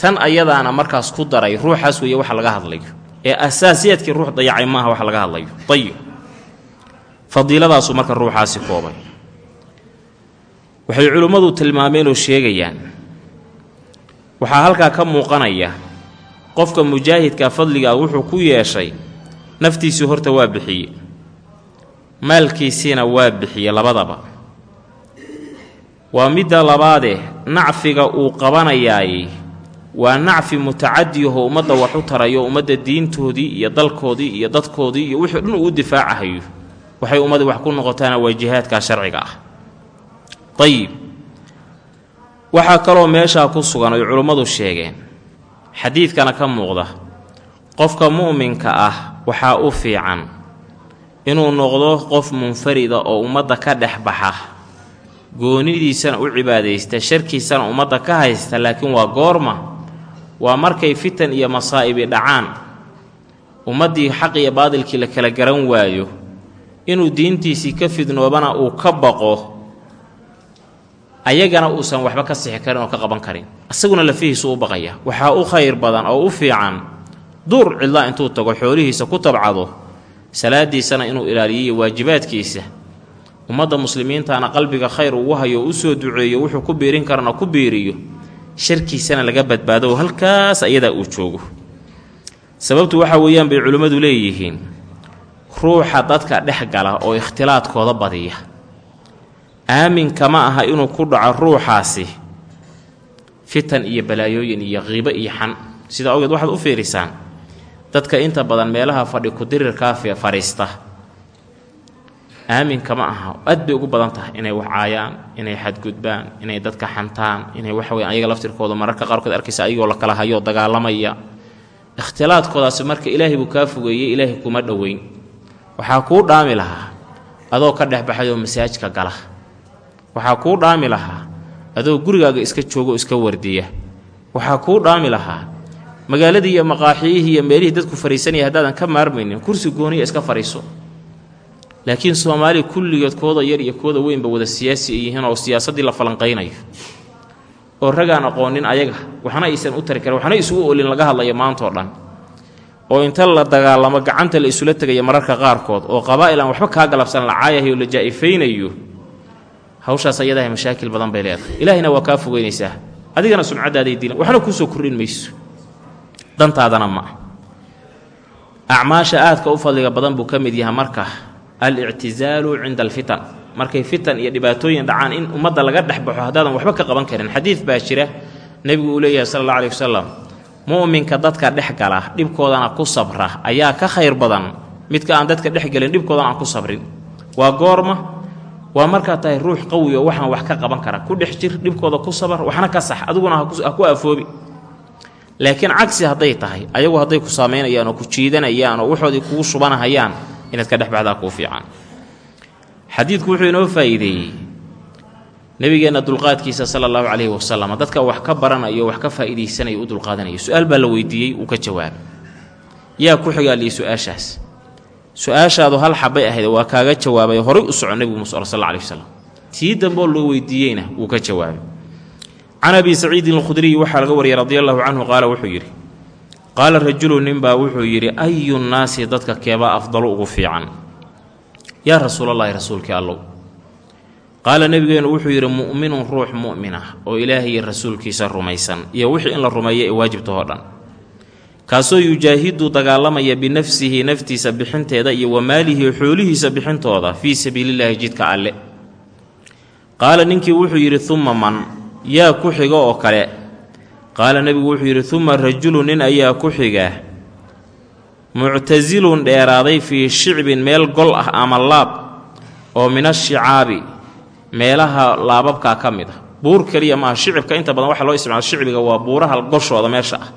tan ayadaana markaas ku daray ruuxaas weeye waxa laga hadlayo ee asaasiyaadkii ruux dayacay maaha wax laga hadlayo ayib fadiiladaasuu marka ruuxaasi koobay. Waxay culimmadu tilmaameen oo sheegayaan. Waxaa halkaa ka muuqanaya qofka mujaahidka fadligaa wuxuu ku yeeshay naftiisii horta waa bixiye maalkiisiina waa bixiye labadaba. Waa midda labaadee nacfiga uu qabanayaay waa nacfi mutacadiyaho ummadda wax u tarayo ummadda diintoodii iyo dalkoodii iyo dadkoodii iyo wixii dhan uu difaacahayo. Waxay ummadii wax ku noqotaana waa jihaadkaa sharciga ah. Ayib waxaa kaloo meeshaa ku sugan oy culummadu sheegeen. Xadiidkana ka muuqda qofka mu'minka ah waxaa u fiican inuu noqdo qof munfarida oo ummadda ka dhex baxa. Goonidiisana u cibaadaysta sharkiisana ummadda ka haysta laakiin waa goorma. Waa markay fitan iyo masaa'ibi dhacaan. Ummaddii xaq iyo baadilkii la kala garan waayo. Inuu diintiisii ka fidnoobana uu ka baqo. Ayagana uusan waxba ka sixi karin oo ka qaban karin. Isaguna lafihiisu u baqaya. Waxaa u khayr badan oo u fiican. Duur cidlaa intuu tago xoolihiisa ku tabcado salaadiisana inuu ilaaliyiyo waajibaadkiisa. Ummadda muslimiintaana qalbiga khayr ugu hayo oo u duceeyo wuxuu ku biirin karana ku biiriyo sharkiisana laga badbaado oo halkaas ayadaa uu joogo. Sababtu waxa weeyaan bay culimmadu leeyihiin. Ruuxa dadka dhex gala oo ikhtilaadkooda badiya. Aaminka ma aha inuu ku dhaco ruuxaasi. Fitan iyo balaayooyin iyo qiibo iyo xan. Sida awgeed waxaad u fiirisaan dadka inta badan meelaha fadhi ku-dirirkaa fadhiista aaminka ma aha. Aad bay ugu badan tahay inay wax caayaan inay xadgudbaan inay dadka xantaan inay waxa weyan ayaga laftirkooda mararka qaarkood arkaysa ayagoo la kala hayoo dagaalamaya. Ikhtilaadkoodaasi marka ilaahay buu kaa fogeeyey ilaahay kuma dhoweyn. Waxaa kuu dhaami lahaa adoo ka dhexbaxay oo masaajka gala. Waxaa kuu dhaami lahaa adoo gurigaaga iska joogo iska wardiya. Waxaa kuu dhaami lahaa magaaladii iyo maqaaxiyihii iyo meelihii dadku fariisanaya haddaadan ka maarmaynin kursi gooniya iska fadhiiso laakiin soomaali kulligeed kooda yar iyo kooda weynba wada siyaasi ay yihiin oo siyaasaddii la falanqaynayo. Oo ragaan aqoonin ayaga waxna aysan u tari karin waxna isugu olin laga hadlayo maantao dhan. Oo inta la dagaalamo gacanta la isula tegaya mararka qaarkood oo qabaa'il aan waxba kaa galabsan la caayahayo la jaa'ifaynayo hawshaas ayadaha mashaakil badan bay leedahay. Ilaahayna waa kaa fogeynaysaa adigana sumcadaaday dilan waxna kuusoo kordhin mayso dantaadana ma acmaasha aadka u fadliga badan buu ka mid yahay marka al-ictisaalu cinda alfitan. Markay fitan iyo dhibaatooyin dhacaan in ummadda laga dhex baxo haddaadan waxba ka qaban karin. Xadiid baa jira nebigu uu leeyahay sala alla alih wasalam mu'minka dadka dhex gala dhibkoodana ku sabra ayaa ka khayr badan. Midka aan dadka dhex gelin dhibkoodana aan ku sabrin. Waa goorma waa markaa tahay ruux qawi oo waxaan wax ka qaban kara. Ku dhex jir dhibkooda ku sabar waxna ka sax adiguna ha ku afoobi laakiin cagsi hadday tahay ayagu hadday ku saamaynayaan oo ku jiidanayaan oo waxoodii kugu shubanahayaan inaad ka dhex baxdaa kuu fiican. Xadiidku wuxuu inoo faa'iideeyey nebigeenna dulqaadkiisa sala allahu calayhi wasalam dadka wax ka baranayo wax ka faa'iidaysanaya u dulqaadanaya su'aal baa la weydiiyey uu ka jawaabay. Yaa ku xigaaliyey su'aashaas. Su'aashaadu hal xabay ahayd waa kaaga jawaabay. Horay u soco nebigu muuse sal alla alih wasalam tii damboo loo weydiiyeyna wuu ka jawaabay can abi saciidin alkhudriyi waxaa laga wariyay radi allahu canhu qaala wuxuu yidhi qaala rajulu ninbaa wuxuu yidhi ayu nnaasi dadka keebaa afdalu ugu fiican? Yaa rasuulallaahi rasuulkii allow. Qaala nebigeennu wuxuu yidhi mu'minun ruux mu'min ah oo ilaahay rasuulkiisa rumaysan iyo wixii in la rumeeyo ee waajibtahoo dhan. Kaasoo yujaahidu dagaalamaya binafsihi naftiisa bixinteeda iyo wa maalihi xoolihiisa bixintooda fii sabiilillaahi jidka alle. Qaala ninkii wuxuu yidhi umma man yaa ku xiga oo kale. Qaala nebigu wuxuu yidhi uma rajulu nin ayaa ku xiga. Muctasilun dheeraaday fii shicbin meel gol ah ama laab oo min ashicaabi meelaha laababkaa ka mid ah. Buur keliya maaha shicibka inta badan waxaa loo isticmaala shicbiga waa buuraha goshooda meesha ah.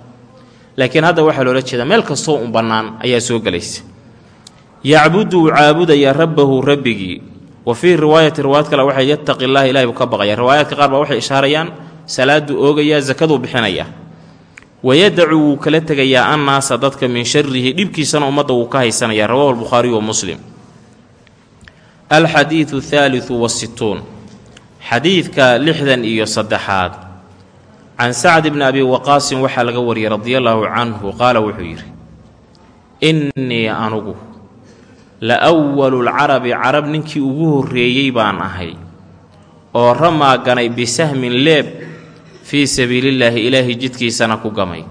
Laakiin hadda waxaa loola jeedaa meel kastoo un bannaan ayaa soo gelaysa yacbudu uu caabudaya rabbahu rabbigii wa fii riwaayati riwaayad kale waxay yattaqi llaha ilahay buu ka baqaya. Riwaayaadka qaar baa waxay ishaarayaan salaaduu oogayaa sakaduu bixinayaa wayadacu wuu kala tegayaa annaasa dadka min sharihi dhibkiisana ummadda wuu ka haysanayaa. Rawahu lbukhaariyu wa muslim. Alxadiidu thaalithu wasituun xadiidka lixdan iyo saddexaad. Can sacd bni abi waqaasin waxaa laga wariyey radia allaahu canhu qaala wuxuu yidhi innii anugu la walu lcarabi carab ninkii ugu horreeyey baan ahay oo ramaa ganay bisahmin leeb fii sabiilillaahi ilaahay jidkiisana ku gamay.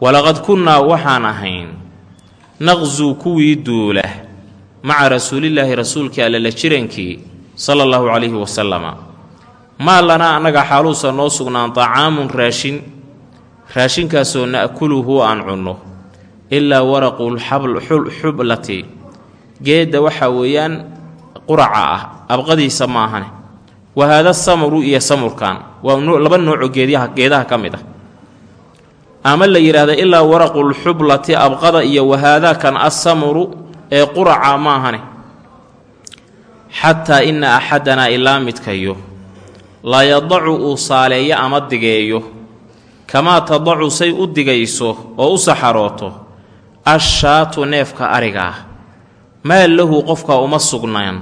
Walaqad kunnaa waxaan ahayn naqsuu kuwii duula maca rasuulillaahi rasuulkii alle la jirankii sala allahu calayhi wasalama. Maa lanaa annaga xaaluusa noo sugnaan dacaamun raashin raashinkaasoo na'kuluhu aan cunno ilaa waraqulxublati geedda waxaa weeyaan quraca ah abqadiisa ma ahane wa haada samuru iyo samurkan waa laba noocoo geedyaha geedaha ka mid ah. Ama la yidhaahda ilaa waraqulxublati abqada iyo wahaadaakan assamuru ee quraca ma ahane xataa inna axadanaa ilaa midkayo. La yadacu uu saaleeyo ama digeeyo. Kamaa tadacu say u digayso oo u saxarooto ashaatu neefka ariga ah maa lahu qofkaa uma sugnaan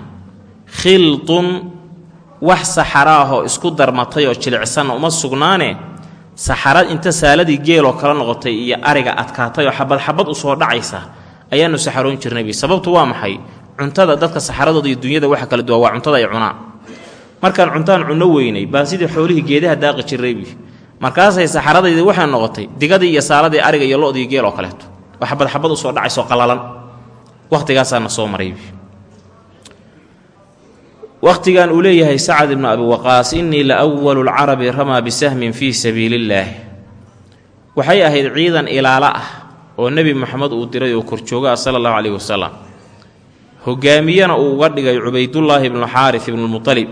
khildun wax saxara ahoo isku darmatay oo jilicsanna uma sugnaane saxarad inta saaladii geeloo kala noqotay iyo ariga adkaatay oo xabad xabad u soo dhacaysa ayaanu saxaroon jirnaybi sababtu waa maxay? Cuntada dadka saxaradooda iyo dunyada waxa kala duwa waa cuntada ay cunaan. Markaan cuntaan cunno weynay baa sidii xoolihii geedaha daaqi jirnaybi markaasay saxaradaydi waxay noqotay digadii iyo saaladii ariga iyo lo-dii geel oo kaleeto oo xabad xabad u soo dhacaysoo qalalan wakhtigaasaana soo maraybi wakhtigan uu leeyahay sacad ibnu abi waqaas innii la walu lcarabi ramaa bisahmin fii sabiiliillaahi waxay ahayd ciidan ilaalo ah oo nebi moxamed uu diray oo korjooga ah sala allahu caleyhi wasalam hogaamiyana uu uga dhigay cubaydullaahi ibnu xaaris ibnulmutalib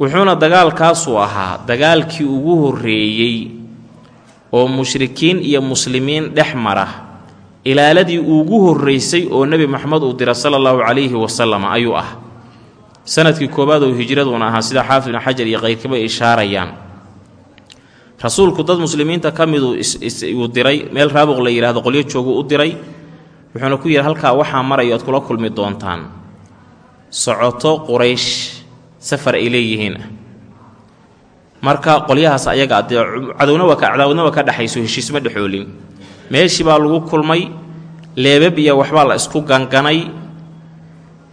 wuxuuna dagaalkaasuu ahaa dagaalkii ugu horreeyey oo mushrikiin iyo muslimiin dhex mara ilaaladii ugu horraysay oo nebi moxamed uu dira sala allahu calayhi wasalam ayuu ah. Sanadkii koowaad oo hijraduuna ahaa sida xaafid ibnu xajar iyo qayrkaba ishaarayaan. Rasuulku dad muslimiinta ka miduu uu diray meel raabuq la yidhahdo qolyo jooguu u diray wuxuuna ku yidhi halkaa waxaa marayo aad kula kulmi doontaan. Socoto quraysh safar ay leeyihiin. Marka qolyahaas ayaga dee cadowna waa ka cadaawdna waa ka dhexayso heshiisma dhexoolin meeshii baa lagu kulmay leebab iyo waxbaa la isku ganganay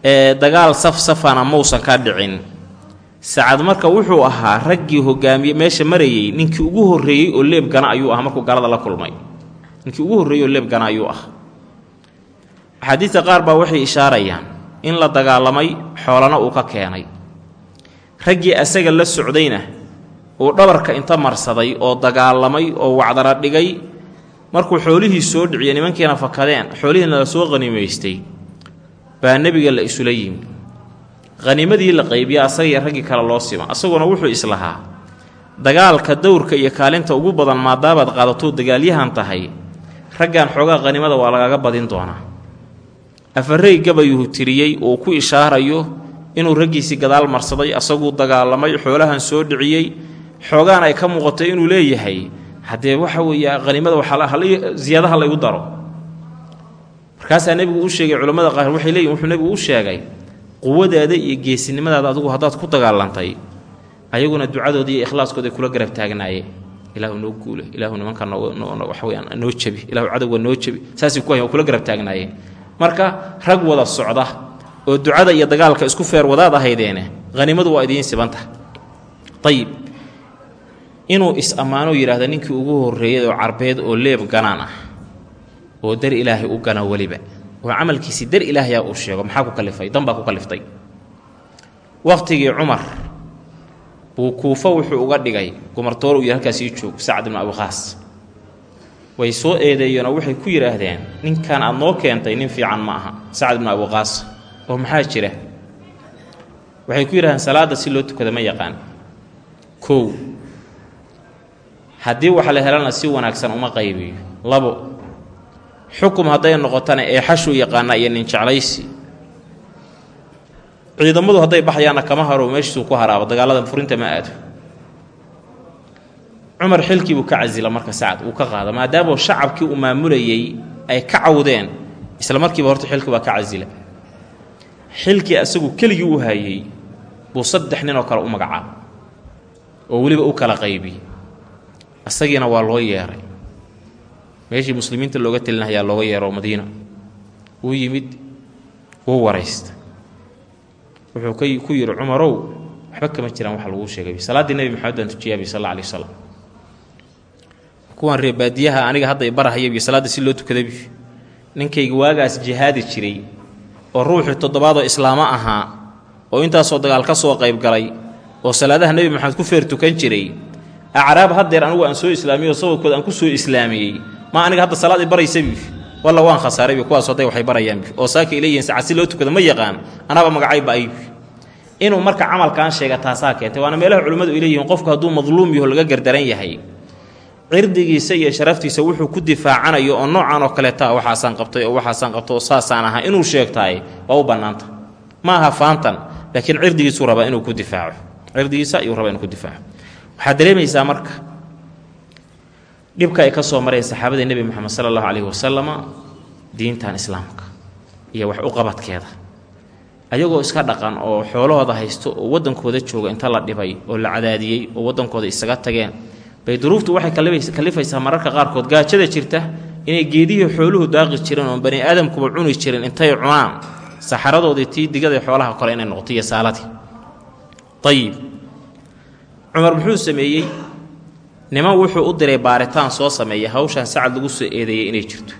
ee dagaal saf safana mausan ka dhicin. Sacad marka wuxuu ahaa raggii hogaamiye meesha marayey ninkii ugu horreeyey oo leeb gana ayuu ah markuu galada la kulmay. Ninkii ugu horreeyey oo leeb gana ayuu ah axaadiista qaar baa waxay ishaarayaan in la dagaalamay xoolana uu ka keenay. Raggii asaga la socdayna uu dhabarka inta marsaday oo dagaalamay oo wacdara dhigay markuu xoolihii soo dhiciye nimankiina fakadeen xoolihiina la soo qhanimaystay baa nebiga la isula yimi khanimadii la qaybiya asagaiyo raggii kale loo sima asaguna wuxuu islahaa dagaalka dowrka iyo kaalinta ugu badan maadaabaad qaadatuu dagaalyahan tahay. Raggan xoogaa khanimada waa lagaga badin doonaa. Afarey gabayuhu tiriyey uu ku ishaarayo inuu raggiisii gadaal marsaday asaguu dagaalamay xoolahan soo dhiciyey. Xoogaan ay ka muuqatay inuu leeyahay haddee waxa weeye hanimada ziyaadaha laygu daro. Markaasaa nebigu u sheegay culammada qaar waxay leeyihiin wuxuu nebigu u sheegay quwadaada iyo geesinimadaada adigu haddaad ku dagaalantay. Ayaguna ducadooda iyo ikhlaaskooda kula garab taagnaayeen. Ilaahu noo guule ilaahu nimanka waxaweyaan noo jebi ilahu cadowga noo jebi. Saasay ku hayan kula garab taagnaayeen. Marka rag wada socda oo ducada iyo dagaalka isku feer wadaad ahaydeene hanimadu waa idiin sibanta. Ayib inuu is-ammaano yidhaahda ninkii ugu horreeyay oo carbeed oo leeb ganaan ah oo dar ilaahay u gana weliba. Oo camalkiisii dar ilaahaya uu sheego maxaa ku kalifay? Dan baa ku kaliftay. Wakhtigii cumar buu kuufo wuxuu uga dhigay gumartoor yidhi halkaasii joog sacad ibnu abiqaas way soo eedeeyeenoo waxay ku yidhaahdeen ninkan aad noo keentay nin fiican ma aha. Sacad ibnu abiqaas oo maxaa jira? Waxay ku yidhahdeen salaadda si loo tukada ma yaqaan. Kow haddii waxa la helana si wanaagsan uma qaybiyo labo xukum hadday noqotana ee xashuu yaqaana iyo nin jeclaysi. Ciidamadu hadday baxayaanna kama haro meeshiisuu ku haraabo dagaalada furinta ma aado. Cumar xilkii buu ka casila marka sacad uu ka qaada maadaama shacabkii uu maamulayey ay ka cawdeen isla markiiba horta xilkii baa ka casila xilkii asagu keligii u hayey buu saddex ninoo kale u magacaaba oo weliba u kala qaybiyey asagiina waa loo yeeray. Meeshii muslimiinta looga telinahayaa looga yeero madiina. Wuu yimid wuu waraysta. Wuxuu ku yidhi cumarow waxba kama jiraan waxa laguu sheegay. Salaaddii nebi maxamed baan tujiyaabi sal alla wasalam kuwan reebaadiyaha aniga hadda barahayabi salaadda si loo tukadabi. Ninkayga waagaas jihaadi jiray oo ruuxii toddobaadoo islaamo ahaa oo intaasoo dagaal ka soo qayb galay oo salaadaha nebi maxamed ku feer tukan jiray acraab haddeer anigu aan soo islaamiyey oo sababkooda aan ku soo islaamiyey. Ma aniga hadda salaad i baraysabi walla waan khasaaraybi kuwaas hadday waxay barayaanbi oo saaka ay leeyihiin sacad si loo tukada ma yaqaan anaaba magacayba aybi inuu marka camalkaan sheega taasaa keentay. Waana meelaha culimmadu ay leeyihiin qofku madluum yaho laga gardaran yahay. Cirdigiisa iyo sharaftiisa wuxuu ku difaacanayo oo noocan oo kaleeta waxaasaan qabtay oo waxaasaan qabtay oo saasaan ahaa. Inuu sheegtaay waa u bannaanta. Ma aha faantan laakiin cirdigiisuu rabaa inuu ku difaaco. Cirdigiisa ayuu rabaa inuu ku difaaco waxaad dareemaysaa marka dhibka ay ka soo mareen saxaabada nebi moxamed sala allahu calayhi wasalama diintan islaamka iyo wax u qabadkeeda. Ayagoo iska dhaqan oo xoolahooda haysto oo waddankooda jooga inta la dhibay oo la cadaadiyey oo waddankooda isaga tageen bay duruuftu waxay kalifaysaa mararka qaarkood gaajada jirta inay geedihii xooluhu daaqi jireen oon bani aadamkuba cuni jirin intay cunaan. Saxaradoodii tii digada xoolaha kole inay noqoto iyo saaladii. Ayib cumar muxuu sameeyey? Niman wuxuu u diray baaritaan soo sameeya. Hawshaan sacad lagu soo eedeeyay inay jirto.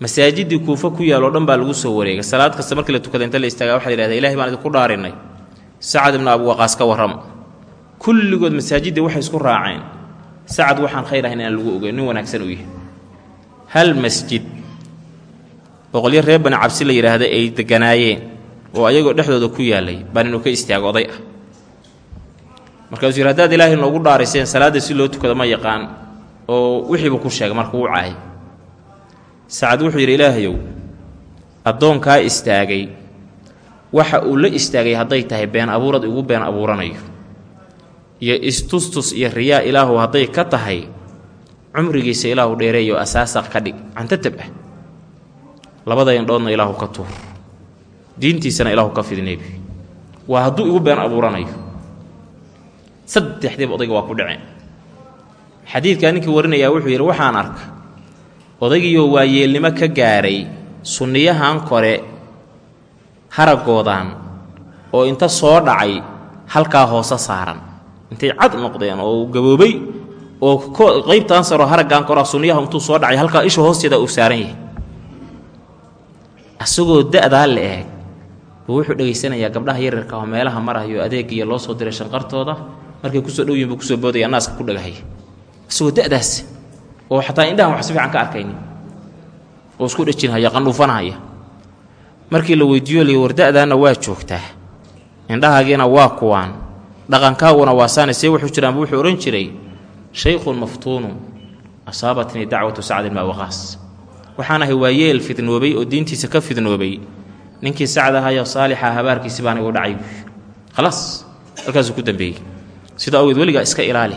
Masaajidii kuufa ku yaal dhan baa lagu soo wareegay. Salaad kasta markii la tukada inta la istaagaa waxa la yidhahda ilahay baan idinku dhaarinay. Sacad ibnu abuwaqaas ka warrama kulligood masaajiddii waxay isku raaceen. Sacad waxaan khayr ahayn inaan lagu ogeyn. Nin wanaagsan uu yahay. Hal masjid boqolyo reer bani cabsi la yidhaahda ay deganaayeen oo ayagoo dhexdooda ku yaalay baan inuu ka istaago oday ah markaasuu yidhi haddaad ilaahay noogu dhaarayseen salaadda si loo tukado ma yaqaan oo wixiibuu ku sheegay markuu u caayay sacad wuxuu yidhi ilaahayow addoonkaa istaagay. Waxa uu la istaagay hadday tahay been abuurad igu been abuuranayo. Iyo istustus iyo riyaa ilaahu hadday ka tahay cumrigiisa ilaahu dheereeyo asaasaq ka dhig. Cantatab ah. Labada indhoodna ilaahu ka tuur. Diintiisana ilaahu ka fidneebi. Waa hadduu igu been abuuranayo saddexdiiba odayga waa ku dhaceen. Xadiidkaa ninkii warinayaa wuxuu yidhi waxaan arka odaygiioo waayeelnimo ka gaaray sunniyahan kore haraggoodan oo inta soo dhacay halkaa hoose saaran. Intay cad noqdeen oo gaboobay oo qaybtaan saroo haraggan koraa sunniyaha intuu soo dhacay halkaa isha hoosteeda uu saaran yahay. Asagoo da'daa la eeg buu wuxuu dhegaysanayaa gabdhaha yaryarka oo meelaha marahayo adeegiyo loo soo diray shanqartooda markay ku soo dhow yihiin buu ku soo boodaya naaska ku dhagahaya isagoo da'daas oo xataa indhahan wax si fiican ka arkayni oo isku dhejinhaya qandhuufanahaya markii la weydiiyo li war da'daanna waa joogtaa. Indhahaagiina waa kuwaan. Dhaqankaaguna waa saane see wuxuu jiraanbu wuxuu odhan jiray shaykhun maftuunu asaabatnii dacwatu sacdin maa waqaas. Waxaan ahay waa yeel fidnoobay oo diintiisa ka fidnoobay. Ninkii sacd ahayo saalixa habaarkiisi baan igu dhacay. Khalaas halkaasuu ku dambeeyey sida awgeed weligaa iska ilaali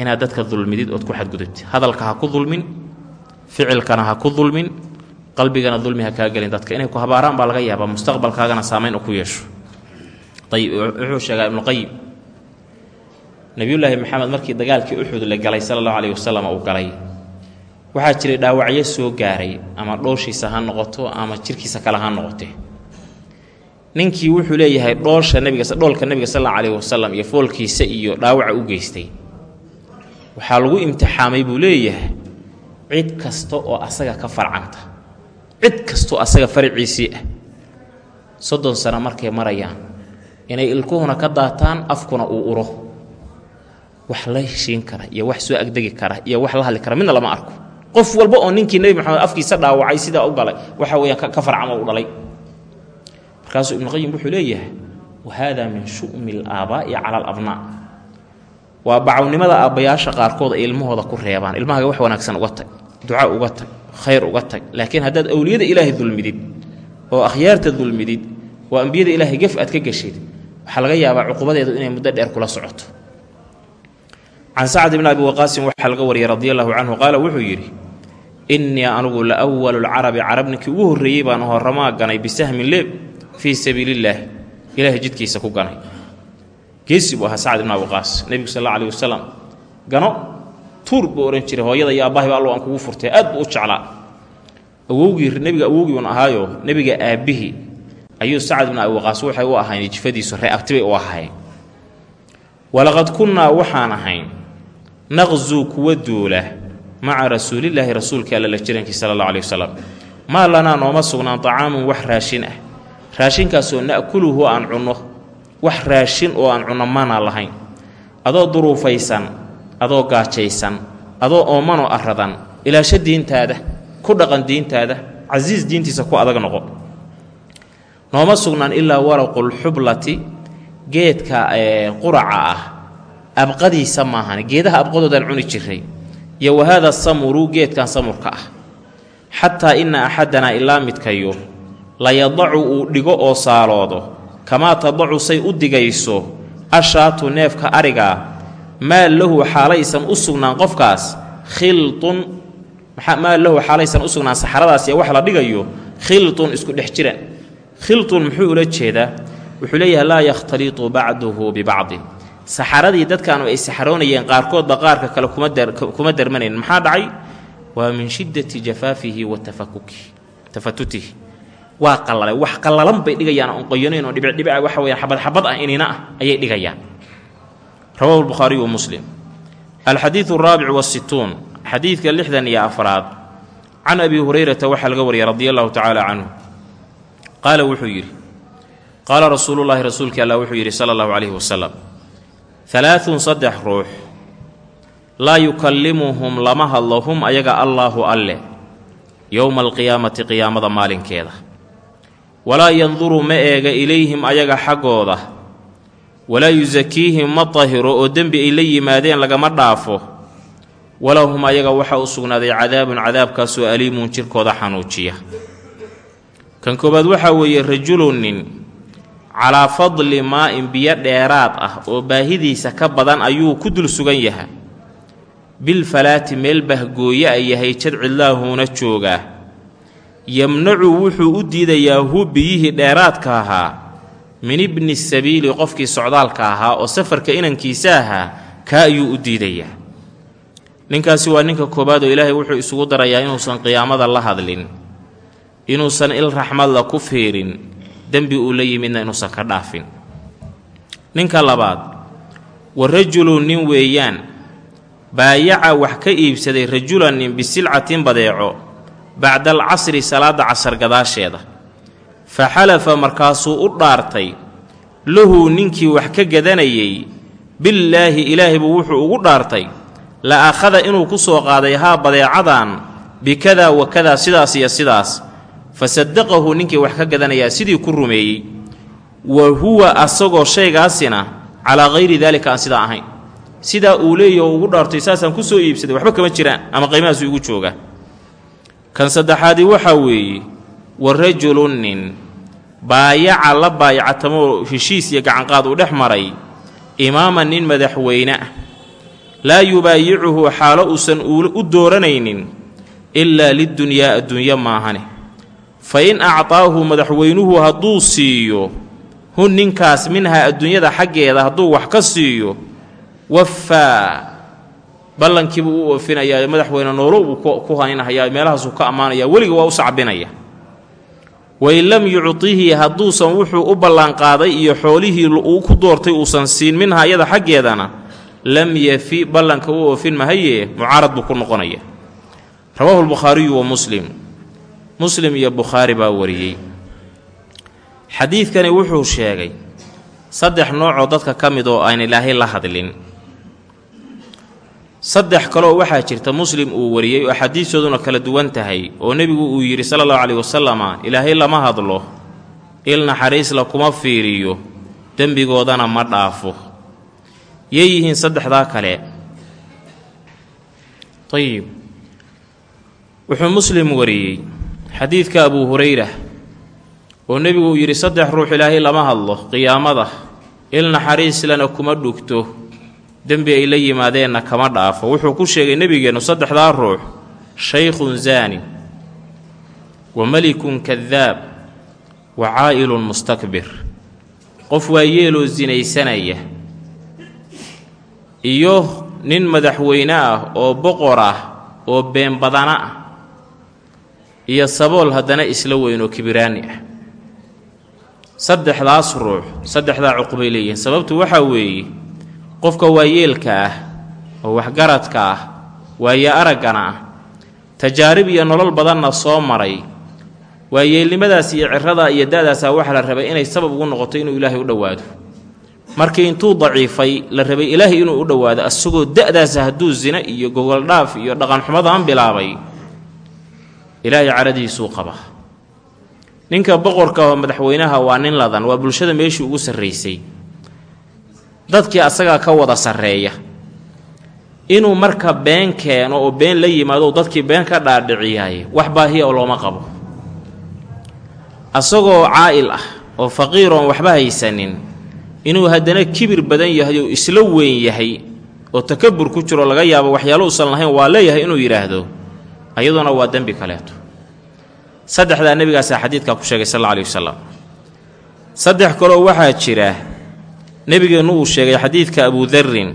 inaad dadka dulmidid ood ku xadgudubtid hadalka ha ku dulmin ficilkana ha ku dulmin qalbigana dulmi ha kaa gelin. Dadka inay ku habaaraan baa laga yaabaa mustaqbalkaagana saamayn ku yeesho. Ayib wuxuu sheegaa ibnuqayim nebiyullaahi maxamed markii dagaalkii uxud la galay sala allahu alayhi wasalam uu galay waxaa jiray dhaawacyo soo gaaray ama dhooshiisa ha noqoto ama jirkiisa kale ha noqote ninkii wuxuu leeyahay dhoolsha nebiga dhoolka nebiga sal allahu alayhi wasalam iyo foolkiisa iyo dhaawaca u geystay. Waxaa lagu imtixaamay buu leeyahay cid kasta oo asaga ka farcanta cid kastaoo asaga farciisii ah soddon sano markay marayaan inay ilkuhuna ka daataan afkuna uu uro. Wax la heshiin kara iyo wax soo agdegi kara iyo wax la hadli kara midna lama arko. Qof walba oo ninkii nebi maxamed afkiisa dhaawacay sidaa u galay waxa weeyaan ka farcamo u dhalay markaasuu ibnuqayim wuxuu leeyahay wa haada min shu'mi alaabaa'i cala alabnaa waa bacawnimada aabbayaasha qaarkood ay ilmahooda ku reebaan. Ilmahaga wax wanaagsan uga tag duca uga tag khayr uga tag. Laakiin haddaad awliyada ilaahay dulmidid oo akhyaarta dulmidid oo ambiyada ilaahay gef aad ka geshid waxaa laga yaabaa cuqubadeedu inay muddo dheer kula socoto. Can sacd bni abi waqaasin waxaa laga wariyey radi allahu canhu qaala wuxuu yidhi innii anugu la walu lcarabi carab ninkii ugu horreeyey baan horamaa ganay bisahmin leeb fii sabiilillaah ilaahay jidkiisa ku ganay. Geesi buu ahaa sacd ibn abi waqaas nebigu sal alla alih wasalam gano tuur buu odhan jiray hooyada iyo aabbahiba allo aan kugu furtay aad buu u jeclaa. Awowgii nebiga awowgii un ahaayo nebiga aabbihii ayuu sacd ibn abi waqaas waxay u ahayn jifadiisu ree abtibay u ahaayeen. Walaqad kunnaa waxaan ahayn naqzuu kuwa duula maca rasuulillaahi rasuulka alla la jirankii sala allahu alih wasalam maa lanaa nooma sugnaan tacaamun wax raashin ah raashinkaasoo na'kuluhu aan cunno wax raashin oo aan cunno maanaan lahayn. Adoo duruufaysan adoo gaajaysan adoo oomanoo aradan ilaasho diintaada ku dhaqan diintaada casiis diintiisa ku adag noqo. Nooma sugnaan ilaa waraqulxublati geedka quraca ah. Abqadiisa maahan geedaha abqadoodaan cuni jiray. Iyo wahaada samuru geedkan samurka ah. Xataa inna axadanaa ilaa midkayo layadacu uu dhigo oo saaloodo. Kamaa tadacu say u digayso ashaatu neefka arigaa maa lahu xaalaysan u sugnaan qofkaas khiltun maa lahu xaalaysan u sugnaan saxaradaas ee wax la dhigayo khiltun isku dhex jiran khiltun muxuu ula jeedaa? Wuxuu leeyahay laa yakhtaliitu bacduhu bibacdin. Saxaradii dadkaanu ay saxaroonayeen qaarkoodba qaarka kale kuma darmanayn maxaa dhacay? Waa min shiddati jafaafihi wa tafatutihi waa qalalay wax qallalan bay dhigayaan oon qoyanayn oo dhibicdhibica waxa weyaan xabad xabad ah inina ah ayay dhigayaan. Rawahu lbukhaariyu muslim. Alxadiidu araabic wasituun xadiidka lixdan iyo afraad. Can abi hurayrata waxaa laga wariyay radi allahu tacaala canhu. Qaala wuxuu yidhi qaala rasuulullaahi rasuulkii allah wuxuu yidhi sala allahu calayhi wasalam halaathun saddex ruux laa yukallimuhum lama hadlo hum ayaga allaahu alle yowma alqiyaamati qiyaamada maalinkeeda walaa yanduru ma eega ilayhim ayaga xaggooda. Walaa yusakiihim ma tahiro oo dembi ay la yimaadeen lagama dhaafo. Walahum ayaga waxaa u sugnaaday cadaabun cadaabkaasoo aliimun jirkooda xanuujiya. Kan koowaad waxaa weeye rajulunin calaa fadli maa-in biyo dheeraad ah oo baahidiisa ka badan ayuu ku dul sugan yaha bilfalaati meel bahgooye a yahay jad cidlaahuuna joogaa yamnacu wuxuu u diidayaa hu biyihii dheeraadka ahaa min ibni sabiili qofkii socdaalka ahaa oo safarka inankiisa ahaa kaa ayuu u diidayaa. Ninkaasi waa ninka koowaad oo ilaahay wuxuu isugu darayaa inuusan qiyaamada la hadlin inuusan il raxmadla ku feerin dembi uu la yimidna inuusan ka dhaafin. Ninka labaad wa rajulun nin weeyaan baayaca wax ka iibsaday rajulan nin bisilcatin badeeco bacda alcasri salaadda casar gadaasheeda. Fa xalafa markaasuu u dhaartay lahu ninkii wax ka gadanayay billaahi ilaahay buu wuxuu ugu dhaartay la akhada inuu ku soo qaaday haa badeecadan bikadaa wa kadaa sidaas iyo sidaas. Fa sadaqahu ninkii wax ka gadanayaa sidii ku rumeeyey. Wa huwa asagoo shaygaasina calaa hayri daalika aan sidaa ahayn. Sidaa uu leeyahy oo ugu dhaartay saasaan ku soo iibsaday waxba kama jiraan ama qiimahaasu igu jooga kan saddexaadii waxaa weeye wa rajulun nin. Baayaca la baayactamoo heshiis iyo gacanqaad uu dhex maray imaaman nin madaxweyne ah. Laa yubaayicuhu xaalo uusan u dooranaynin ilaa lidunyaa adduunyo maahane. Fa in actaahu madaxweynuhu hadduu siiyo hun ninkaas minhaa adduunyada xaggeeda hadduu wax ka siiyo wafaa ballankiibuu u oofinayaa madaxweyne noolo buu ku haynhayaa meelahaasuu ka ammaanaya weliga waa u sacbinaya. Wain lam yuctihi hadduusan wuxuu u ballanqaaday iyo xoolihii uu ku doortay uusan siin minhaa iyada xaggeedana lam yafi ballanka u oofin mahaye mucaarad buu ku noqonaya. Rawaahu lbukhaariyu wa muslim. Muslim iyo bukhaari baa wariyey. Xadiidkani wuxuu sheegay saddex noocoo dadka ka mid oo aan ilaahay la hadlin saddex kaloo waxaa jirta muslim uu wariyey oo xadiistooduna kala duwan tahay oo nebigu uu yidhi sala allahu caleyhi wasalama ilaahay lama hadlo il naxariisla kuma fiiriyo dembigoodana ma dhaafo. Yay yihiin saddexdaa kale. Ayib wuxuu muslim wariyey xadiidka abuu hurayra oo nebigu uu yidhi saddex ruux ilaahay lama hadlo qiyaamada il naxariislana kuma dhugto dembi ay la yimaadeenna kama dhaafo. Wuxuu ku sheegay nebigeennu saddexdaa ruux shaykhun zaani wa melikun kadaab wa caa'ilun mustakbir. Qof waa yeeloo sinaysanaya iyo nin madaxweyne ah oo boqor ah oo been badana ah iyo sabool haddana isla weyn oo kibiraani ah. Saddexdaas ruux saddexdaa cuqubay leeyihiin. Sababtu waxaa weeye qofka waayeelka ah oo waxgaradka ah waaye araggana ah tajaarib iyo nolol badanna soo maray. Waayeelnimadaas iyo cirada iyo da-daasaa waxaa la rabay inay sabab ugu noqoto inuu ilaahay u dhowaado. Markii intuu daciifay la rabay ilaahay inuu u dhowaado asagoo da-daasa hadduu zina iyo gogoldhaaf iyo dhaqanxumadaan bilaabay ilaahay caradiisuu qaba ninka boqorka oo madaxweynaha waa nin ladan waa bulshada meeshii ugu sarraysay dadkii asagaa ka wada sarreeya. Inuu marka been keeno oo been la yimaado dadkii been ka dhaadhiciyaay wax baahiya oo looma qabo. Asagoo caa'il ah oo faqiir oon waxba haysanin inuu haddana kibir badan yahay oo isla weyn yahay oo takabur ku jiro laga yaabo waxyaalo usan lahayn waa leeyahay inuu yidhaahdo ayaduna waa dembi kaleeto. Saddexdaa nebigaasaa xadiidkaa ku sheegay sal alla alih wasalam saddex kaloo waxaa jira nebigeennu uu sheegay xadiidka abuudarrin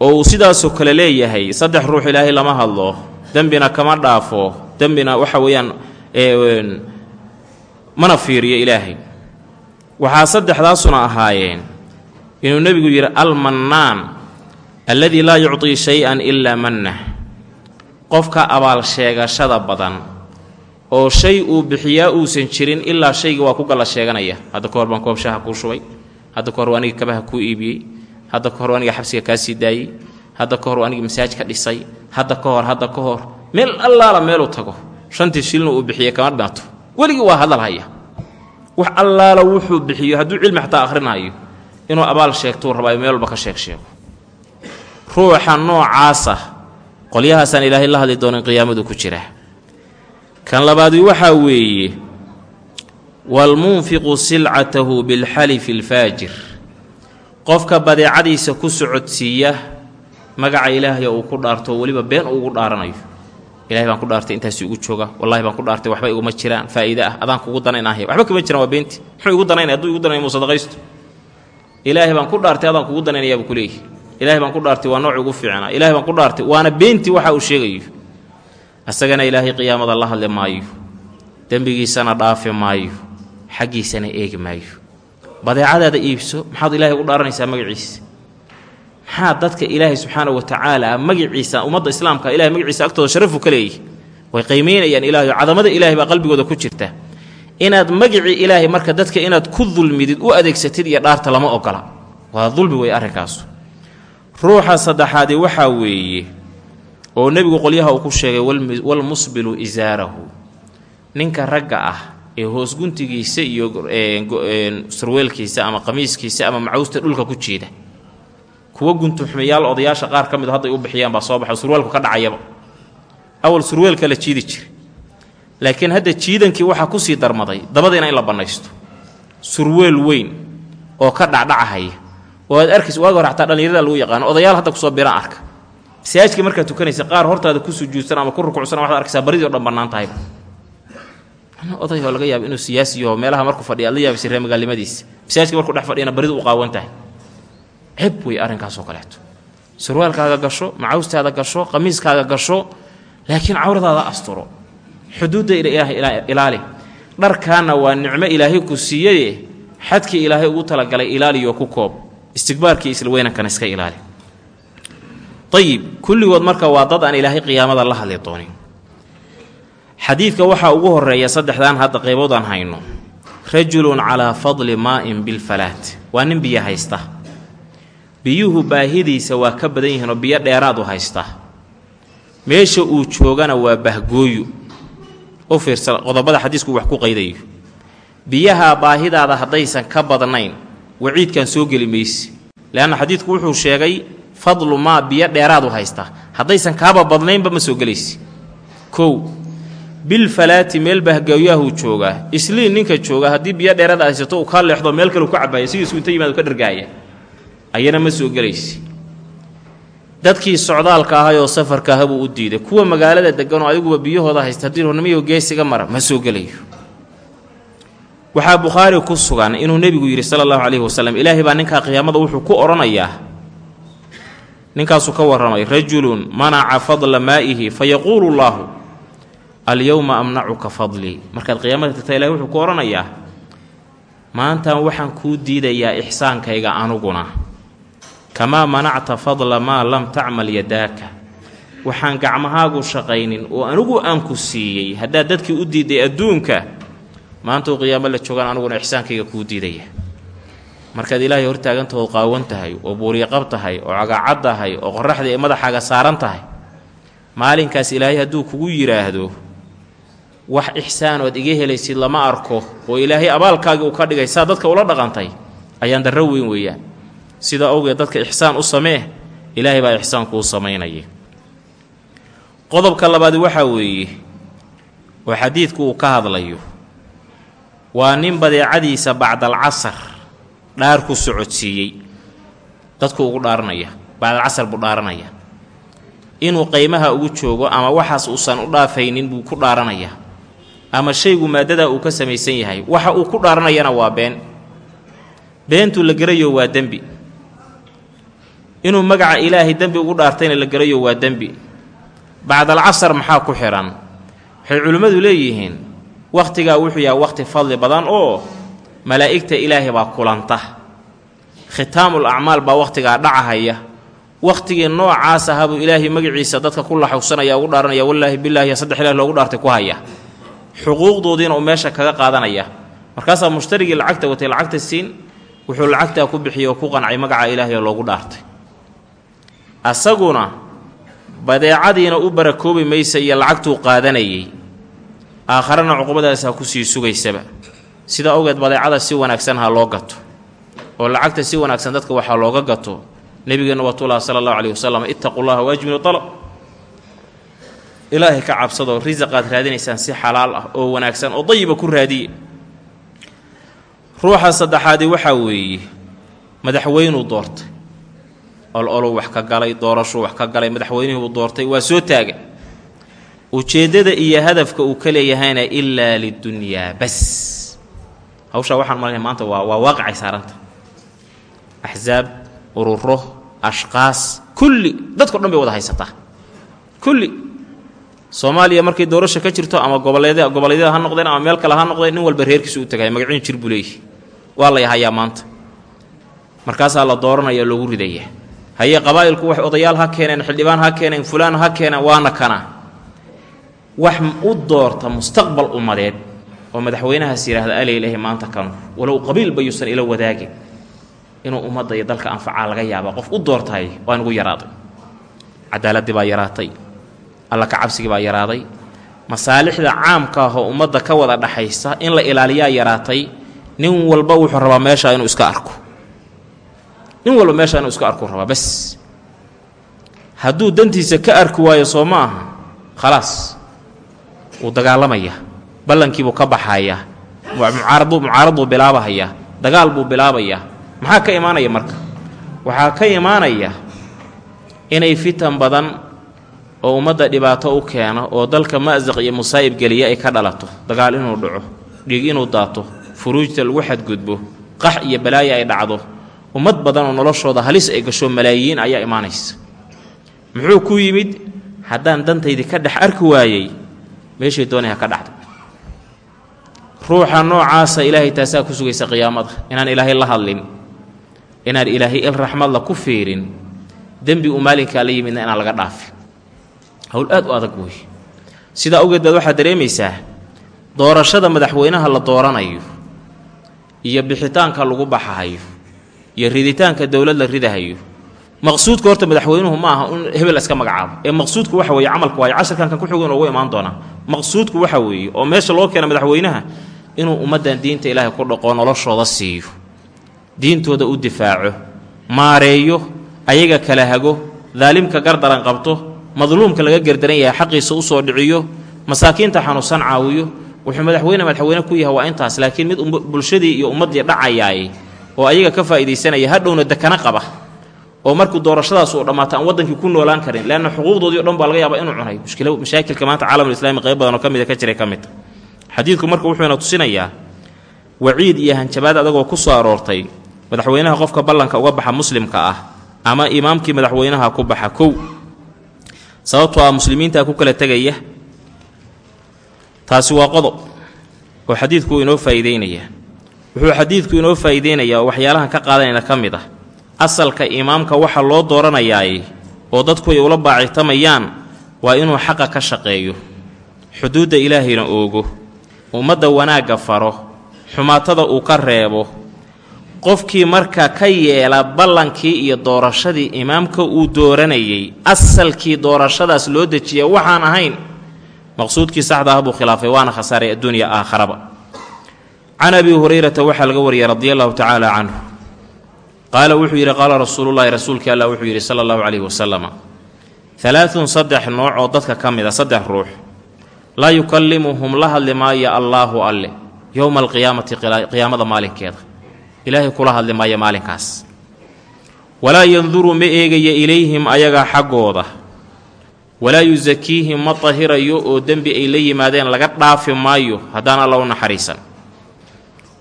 oo uu sidaasoo kale leeyahay saddex ruux ilaahay lama hadlo dembina kama dhaafo dembina waxa weeyaan mana fiiriyo ilaahay. Waxaa saddexdaasuna ahaayeen inuu nebigu yidhi almannaan alladii laa yucطii shay-an ilaa mannah qofka abaal sheegashada badan oo shay uu bixiyaa uusan jirin ilaa shayga waa ku galla sheeganaya. Hadda ka hor baan koob shaha kuu shubay hadda ka hor aniga kabaha kuu iibiyey. Hadda ka hor aniga xabsiga kaa sii daayey. Hadda ka hor aniga masaaj ka dhisay. Hadda ka hor hadda ka hor. Meel allaala meeluu tago. Shantii shilna uu bixiyey kama dhimaato weligii waa hadal haya. Wax allaala wuxuu bixiyo hadduu cilmi xataa akhrinaayo inuu abaal sheegtuu rabaayo meel walba ka sheeg sheego. Ruuxa noocaasa. Qolyahaasaan ilaahay la hadli doonin qiyaamadu ku jira. Kan labaadi waxaa weeye waalmunfiqu silcatahu bilxalifi alfaajir qofka badeecadiisa ku socodsiiya magaca ilaahay uu ku dhaarto weliba been ugu dhaaranayo ilahay baan ku dhaartay intaasi ugu jooga wallahi baan ku dhaartay waxba iguma jiraan faa'iide ah adaan kugu danaynahay waxba kama jiraan waa beenti muxuu igu danaynaya hadduu igu danaya muu sadaqaysto ilaahay baan ku dhaartay adaan kugu danaynayaa buu ku ilaahay baan ku dhaartay waa nooci ugu fiicnaa ilaahay baan ku dhaartay waana beentii waxa uu sheegayo isagana ilaahay qiyaamada la hadli maayo dembigiisana dhaafi maayo xaggiisana eegi maayo. Badeecadaada iibso maxaad ilaahay ugu dhaaranaysaa magaciisa. Maxaa dadka ilaahay subxaana wa tacaala magiciisa ummadda islaamka ilahay magaciisa agtooda sharafu ka leeyahy way qiimaynayaan ilaahay cadamada ilaahay baa qalbigooda ku jirta. Inaad magicii ilaahay marka dadka inaad ku dulmidid u adeegsatid iyo dhaarta lama ogola. Waa dulmi wey arrinkaasu ruuxa saddexaadi waxaa weeye oo nebigu qolyaha uu ku sheegay walmusbilu isaarahu ninka ragga ah hoos guntigiisa iyo sarweelkiisa ama qamiiskiisa ama macawsta dhulka ku jiida. Kuwa guntuxmayaal odayaasha qaar ka mid hadday u bixiyaan baa soo baxo surweelku ka dhacayaba awal surweelka la jiidi jiray. Laakiin hadda jiidankii waxaa ku sii darmaday dabadiina in la bannaysto. Surweel weyn oo ka dhacdhacahaya oo aad arkaysa waaga hore xataa dhallinyarada lagu yaqaano odayaal hadda ku soo biraan arka. Masaajidka markaad tukanaysa qaar hortaada ku sujuudsan ama ku rukucsan waxaad arkaysaa baridii o dhan bannaan tahayba oday oo laga yaaba inuu siyaasiyaho meelaha markuu fadhiya la yaabaysa ree magaalnimadiisa masaajidka markuu dhex fadhiyana baridu u qaawan tahay. Ceb wey arrinkaasoo kaleeto. Surwaalkaaga gasho macawstaada gasho qamiiskaaga gasho laakiin cawradaada asturo. Xuduudda ilaali. Dharkaana waa nicmo ilaahay ku siiyaye xadkii ilaahay ugu talagalay ilaaliyo ku koob. Istigbaarkii isla weynankana iska ilaali. Ayib kulligood marka waa dad aan ilaahay qiyaamada la hadli doonin xadiidka waxaa ugu horreeya saddexdan hadda qayboodaan hayno. Rajulun calaa fadli maa'in bilfalaat waa nin biyo haysta. Biyuhu baahidiisa waa ka badan yihiin oo biyo dheeraad u haysta. Meesha uu joogana waa bahgooyu. U fiirsa qodobada xadiisku wax ku qaydayo biyaha baahidaada haddaysan ka badnayn waciidkan soo geli mayse leanna xadiidku wuxuu sheegay fadlu maa biyo dheeraad u haysta. Haddaysan kaaba badnaynba ma soo gelaysi. Kow bilfalaati meel bahgooyahuu joogaa isliin ninka jooga haddii biyo dheeraad haysato uu kaa leexdo meel kale u ka cabaaya sidiisuu inta yimaado ka dhargaaya. Ayana ma soo gelaysi. Dadkii socdaalka ahayoo safarka aha u diiday. Kuwa magaalada deganoo adiguba biyahooda haysta haddii hornimiyo geesiga mara ma soo gelayo. Waxaa bukhaari ku sugan inuu nebigu yidhi sala allahu calayhi wasalam ilaahay baa ninkaa qiyaamada wuxuu ku odhanayaa ninkaasuu ka warramay rajulun manaca fadla maa'ihi fa yaquulu alyowma amnacuka fadlii markaad qiyaamada tagta ilahay wuxuu ku odhanayaa maantan waxaan kuu diidayaa ixsaankayga anuguna. Kamaa manacta fadla maa lam tacmal yadaaka. Waxaan gacmahaagu shaqaynin oo anigu aan ku siiyey. Haddaad dadkii u diiday adduunka maantuu qiyaamo la joogaan aniguna ixsaankayga kuu diidaya. Markaad ilaahay hortaagantahood qaawan tahay oo buuriiqab tahay oo cagacad tahay oo qoraxdii ay madaxaaga saaran tahay maalinkaas ilaahay hadduu kugu yidhaahdo wax ixsaanood iga helaysid lama arko oo ilaahay abaalkaagii uu ka dhigay saa dadka ula dhaqantay ayaan darro weyn weeyaan. Sida awgeed dadka ixsaan u samee ilaahay baa ixsaan kuu samaynaya qodobka labaadi waxaa weeye oo xadiidku uu ka hadlayo waa nin badeecadiisa bacdal casar dhaar ku socodsiiyey. Dadku ugu dhaaranaya bacdalcasar buu dhaaranaya. Inuu qaymaha ugu joogo ama waxaas uusan u dhaafaynin buu ku dhaaranayaa ama shaygu maaddadaa uu ka samaysan yahay waxa uu ku dhaaranayana waa been. Beentuu la gerayo waa dembi. Inuu magaca ilaahay dembi ugu dhaartayna la gerayo waa dembi. Bacdalcasar maxaa ku xidhan waxay culimmadu leeyihiin wakhtigaa wuxuu yahay wakhti fadli badan oo malaa'igta ilaahay baa kulanta. Khitaamul acmaal baa wakhtigaa dhacahaya. Wakhtigii noocaas aha buu ilaahay magaciisa dadka ku laxawsanaya ugu dhaaranaya wallaahi bilaahi saddex ilaah loogu dhaartay ku haya xuquuqdoodiina uu meesha kaga qaadanaya. Markaasaa mushtarigii lacagta watay lacagta siin wuxuu lacagtaa ku bixiyey oo ku qancay magaca ilaahay oo loogu dhaartay. Asaguna badeecadiina u barakoobi maysa iyo lacagtuu qaadanayay. Aakharana cuqubadaasaa ku sii sugaysaba. Sida awgeed badeecada si wanaagsan ha loo gato. Oo lacagta si wanaagsan dadka waxaa looga gato nebigeenna watulaha sala allahu caleyhi wasalam ittaqu llaha waajmilu dalab ilaahay ka cabsadoo risaqaad raadinaysaan si xalaal ah oo wanaagsan oo dayiba ku raadiye ruuxa saddexaadi waxaa weeye madaxweynuu doortay. Ol-oluu wax ka galay doorashuu wax ka galay madaxweynihuu doortay waa soo taaga ujeeddada iyo hadafka uu ka leeyahayna ilaa lidunyaa bas. Hawshaa waxaan malanaya maanta waa waa waaqicay saaranta. Axsaab ururo ashqaas kulli dadko dhan bay wada haysataa. Kulli soomaaliya markay doorasha ka jirto ama goboleed goboleedyada ha noqdeen ama meel kale ha noqdeen nin walba reerkiisu u tagay magaciin jir buu leeyahy waa la yahayaa maanta. Markaasaa la dooranaya loogu ridaya haye qabaa'ilku wax odayaal ha keeneen xildhibaan ha keeneen fulaan ha keeneen waana kana. Wax u doorta mustaqbal ummadeed oo madaxweynahaas yidhaahda aleylahi maanta kanu walow qabiilba yuusan ila wadaagin. Inuu ummadda iyo dalka anfacaa laga yaaba qof u doortahay waa nugu yaraaday cadaaladii baa yaraatay alla ka cabsigii baa yaraaday. Masaalixda caamka ah oo ummadda ka wada dhaxaysa in la ilaaliyaa yaraatay nin walba wuxuu rabaa meeshaa inuu iska arko. Nin walba meeshaa inuu iska arkuu rabaa bas hadduu dantiisa ka arki waayo soo ma aha khalaas. Wuu dagaalamayaa ballankiibuu ka baxayaa mucaaradu mucaarad buu bilaabahayaa dagaal buu bilaabayaa maxaa ka imaanaya marka? Waxaa ka imaanaya inay fitan badan oo ummadda dhibaato u keeno oo dalka ma'saq iyo musaa'ib geliya ay ka dhalato dagaal inuu dhaco dhiig inuu daato furuujta lagu xadgudbo qax iyo balaayo ay dhacdo ummad badan oo noloshooda halis ay gasho malaayiin ayaa imaanaysa. Muxuu ku yimid haddaan dantaydii ka dhex arki waayey meeshay doonay ha ka dhacdo. Ruuxa noocaasa ilaahay taasaa ku sugaysa qiyaamada inaan ilaahay la hadlin inaan ilaahay il raxmadla ku fiirin dembi uu maalinkaa la yimidna inaan laga dhaafin howl aad u adag wey sidaa awgeed baad waxaad dareemaysaa doorashada madaxweynaha la dooranayo iyo bixitaanka lagu baxahayo iyo riditaanka dowlad la ridahayo maqsuudka horta madaxweynuhu ma aha in hebel iska magacaabo. Ee maqsuudku waxa weeye camalka waayo casharkan kan ku xogan ugu imaan doonaa maqsuudku waxa weeye oo meesha loo keena madaxweynaha inuu ummaddan diinta ilaahay ku dhaqo noloshooda siiyo diintooda u difaaco maareeyo ayaga kala hago daalimka gardaran qabto madluumka laga gerdaran yahay xaqiisa u soo dhiciyo masaakiinta xanuunsan caawiyo wuxuu madaxweyne madaxweyne ku yahay waa intaas laakiin mid bulshadii iyo ummaddii dhacayaay oo ayaga ka faa'iidaysanaya hadhowna dekana qaba oo markuu doorashadaas uu dhammaato aan waddankii ku noolaan karin leanna xuquuqdoodii o dhan baa laga yaabaa inuu cunay mashaakilka maanta caalamulislami qayb badan oo ka mida ka jiray ka mid. Xadiidku marka wuxuuna tusinayaa waciid iyo hanjabaad adagoo ku soo aroortay madaxweynaha qofka ballanka uga baxa muslimka ah ama imaamkii madaxweynaha ku baxa kow sababtoo ah muslimiintaa ku kala tegaya. Taasi waa qodob oo xadiidku inoo faa'iideynayaa wuxuu xadiidku inoo faa'iideynayaa oo waxyaalahan ka qaadanayna ka mid ah. Asalka imaamka waxa loo dooranayaay oo dadku ay ula baacitamayaan waa inuu xaqa ka shaqeeyo. Xuduudda ilaahayna oogo ummadda wanaagga faro xumaatada uu ka reebo qofkii marka ka yeela ballankii iyo doorashadii imaamka uu dooranayay. Asalkii doorashadaas loo dejiya waxaan ahayn. Maqsuudkii saxda ah buu khilaafay waana khasaaray adduunya aakharaba can abi hurayrata waxaa laga wariyay radi allahu tacaala canhu. Qaala wuxuu yidhi qaala rasuulullaahi rasuulkii allah wuxuu yidhi sala allahu calayhi wasalama halaaun saddex nooc oo dadka ka mid a saddex ruux. Laa yukallimuhum la hadli maayo allaahu alle yowma alqiyaamati qiyaamada maalinkeeda ilaahay kula hadli maayo maalinkaas. Walaa yanduru ma eegaya ilayhim ayaga xaggooda. Walaa yusakiihim ma tahirayo oo dembi ay la yimaadeen laga dhaafi maayo haddaan alla u naxariisan.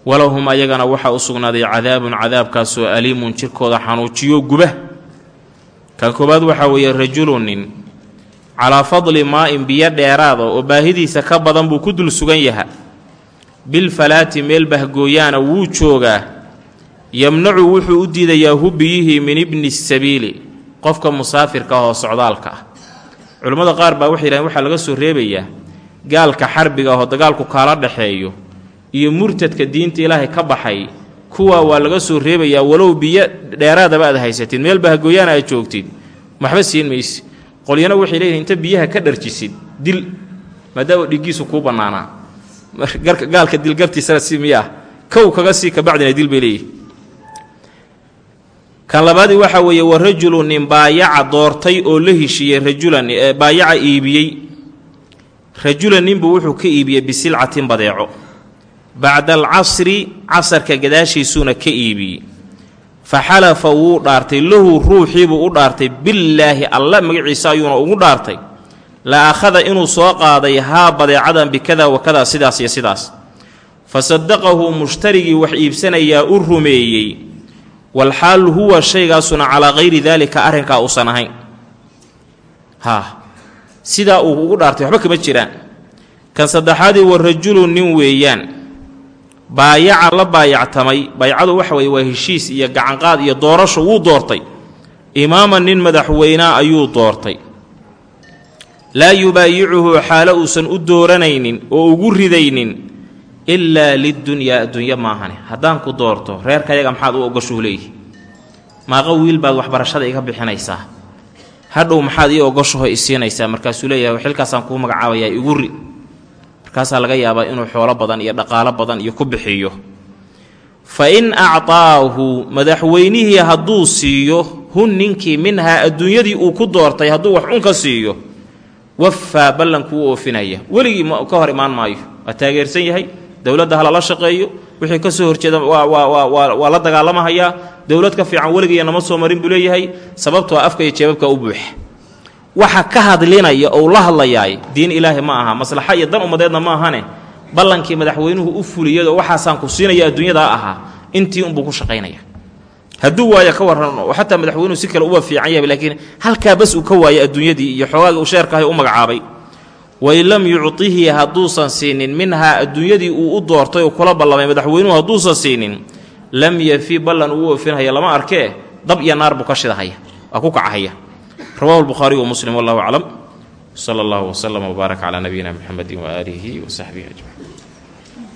Walahum ayagana waxaa u sugnaaday cadaabun cadaabkaasoo aliimun jirkooda xanuujiyo guba. Kan koowaad waxaa weeye rajulunin calaa fadli maa-in biyo dheeraada oo baahidiisa ka badan buu ku dul sugan yaha bilfalaati meel bahgooyaana wuu joogaa yamnacu wuxuu u diidayaa hu biyihii min ibni sabiili qofka musaafirka ah oo socdaalka ah. Culimmada qaar baa waxay yidhahdeen waxaa laga soo reebayaa gaalka xarbiga ahoo dagaalku kaala dhexeeyo iyo murtadka diinta ilaahay ka baxay. Kuwaa waa laga soo reebayaa walow biyo dheeraadaba aad haysatid meel bahgooyaana aad joogtid. Waxba siin mayse qolyana waxay leeyihiin inta biyaha ka dharjisid dil maadaama dhigiisu kuu bannaanaa. Gaalka dilgartiisana si miyaa kow kaga sii kabacdina dil bay leeyihiin kan labaadii waxaa weeye wa rajulu nin baayaca doortay oo la heshiiyey rajulan baayaca iibiyey. Rajulan ninbuu wuxuu ka iibiyey bisilcatin badeeco. Bacda alcasri casarka gadaashiisuuna ka iibiyey. Fa xalafa wuu dhaartay lahu ruuxiibuu u dhaartay billaahi alla magaciisa ayuuna ugu dhaartay. La akhada inuu soo qaaday haa badeecadan bikada wa kada sidaas iyo sidaas. Fa sadaqahu mushtarigii wax iibsanayaa u rumeeyey walxaal huwa shaygaasuna calaa hayri daalika arrinkaa uusan ahayn. Sidaa uu ugu dhaartay waxba kama jiraan. Kan saddexaadii wa rajulu nin weeyaan. Baayaca la baayactamay baycadu waxa weeye waa heshiis iyo gacanqaad iyo doorasho wuu doortay. Imaama nin madaxweynea ayuu doortay. Laa yubaayicuhu xaalo uusan u dooranaynin oo ugu ridaynin ilaa lidunyaa adduunyo maahane haddaan ku doorto reerkayaga maxaad u ogoshuu leeyihi maaqa wiil baad waxbarashada iga bixinaysaa. Hadhow maxaad ii ogoshaho isiinaysaa markaasuu leeyahay xilkaasaan kuu magacaabayaa igu ri. Markaasaa laga yaabaa inuu xoolo badan iyo dhaqaalo badan iyo ku bixiyo. Fa in actaahu madaxweynihii hadduu siiyo hun ninkii minhaa adduunyadii uu ku doortay hadduu wax un ka siiyo wafaa ballankuu oofinaya. Weligii ka hor imaan maayo. Waa taageersan yahay dowladda halala shaqeeyo wixii ka soo horjeeda waa la dagaalamahayaa dowlad ka fiican weligiiya nama soo marin buu leeyahay sababtoo afka iyo jeebabka u buuxa. Waxa ka hadlinaya ou la hadlayaay diin ilaahi ma aha maslaxa iyo dan ummadeedna ma ahane ballankii madaxweynuhu u fuliyado waxaasaan ku siinaya adduunyadaa ahaa intii unbuu ku shaqaynaya hadduu waayo ka warran oo xataa madaxweynuhu si kale uba fiican yahay laakiin halkaa bas uu ka waayay adduunyadii iyo xoogaagii uu sheerkaahay u magacaabay wain lam yuctihi hadduusan siinin minhaa adduunyadii uu u doortay oo kula ballamay madaxweynuhu hadduusan siinin lam yafi ballan uu oofinhaya lama arkee dab iyo naar buu ka shidahaya waa ku kacahaya. Rawahu lbukhaariy wa muslim wallahu aclam. Sala allahu waslama wbaarak calaa nabiyina muxamedi waaalihi wa saxbihi ajmaciin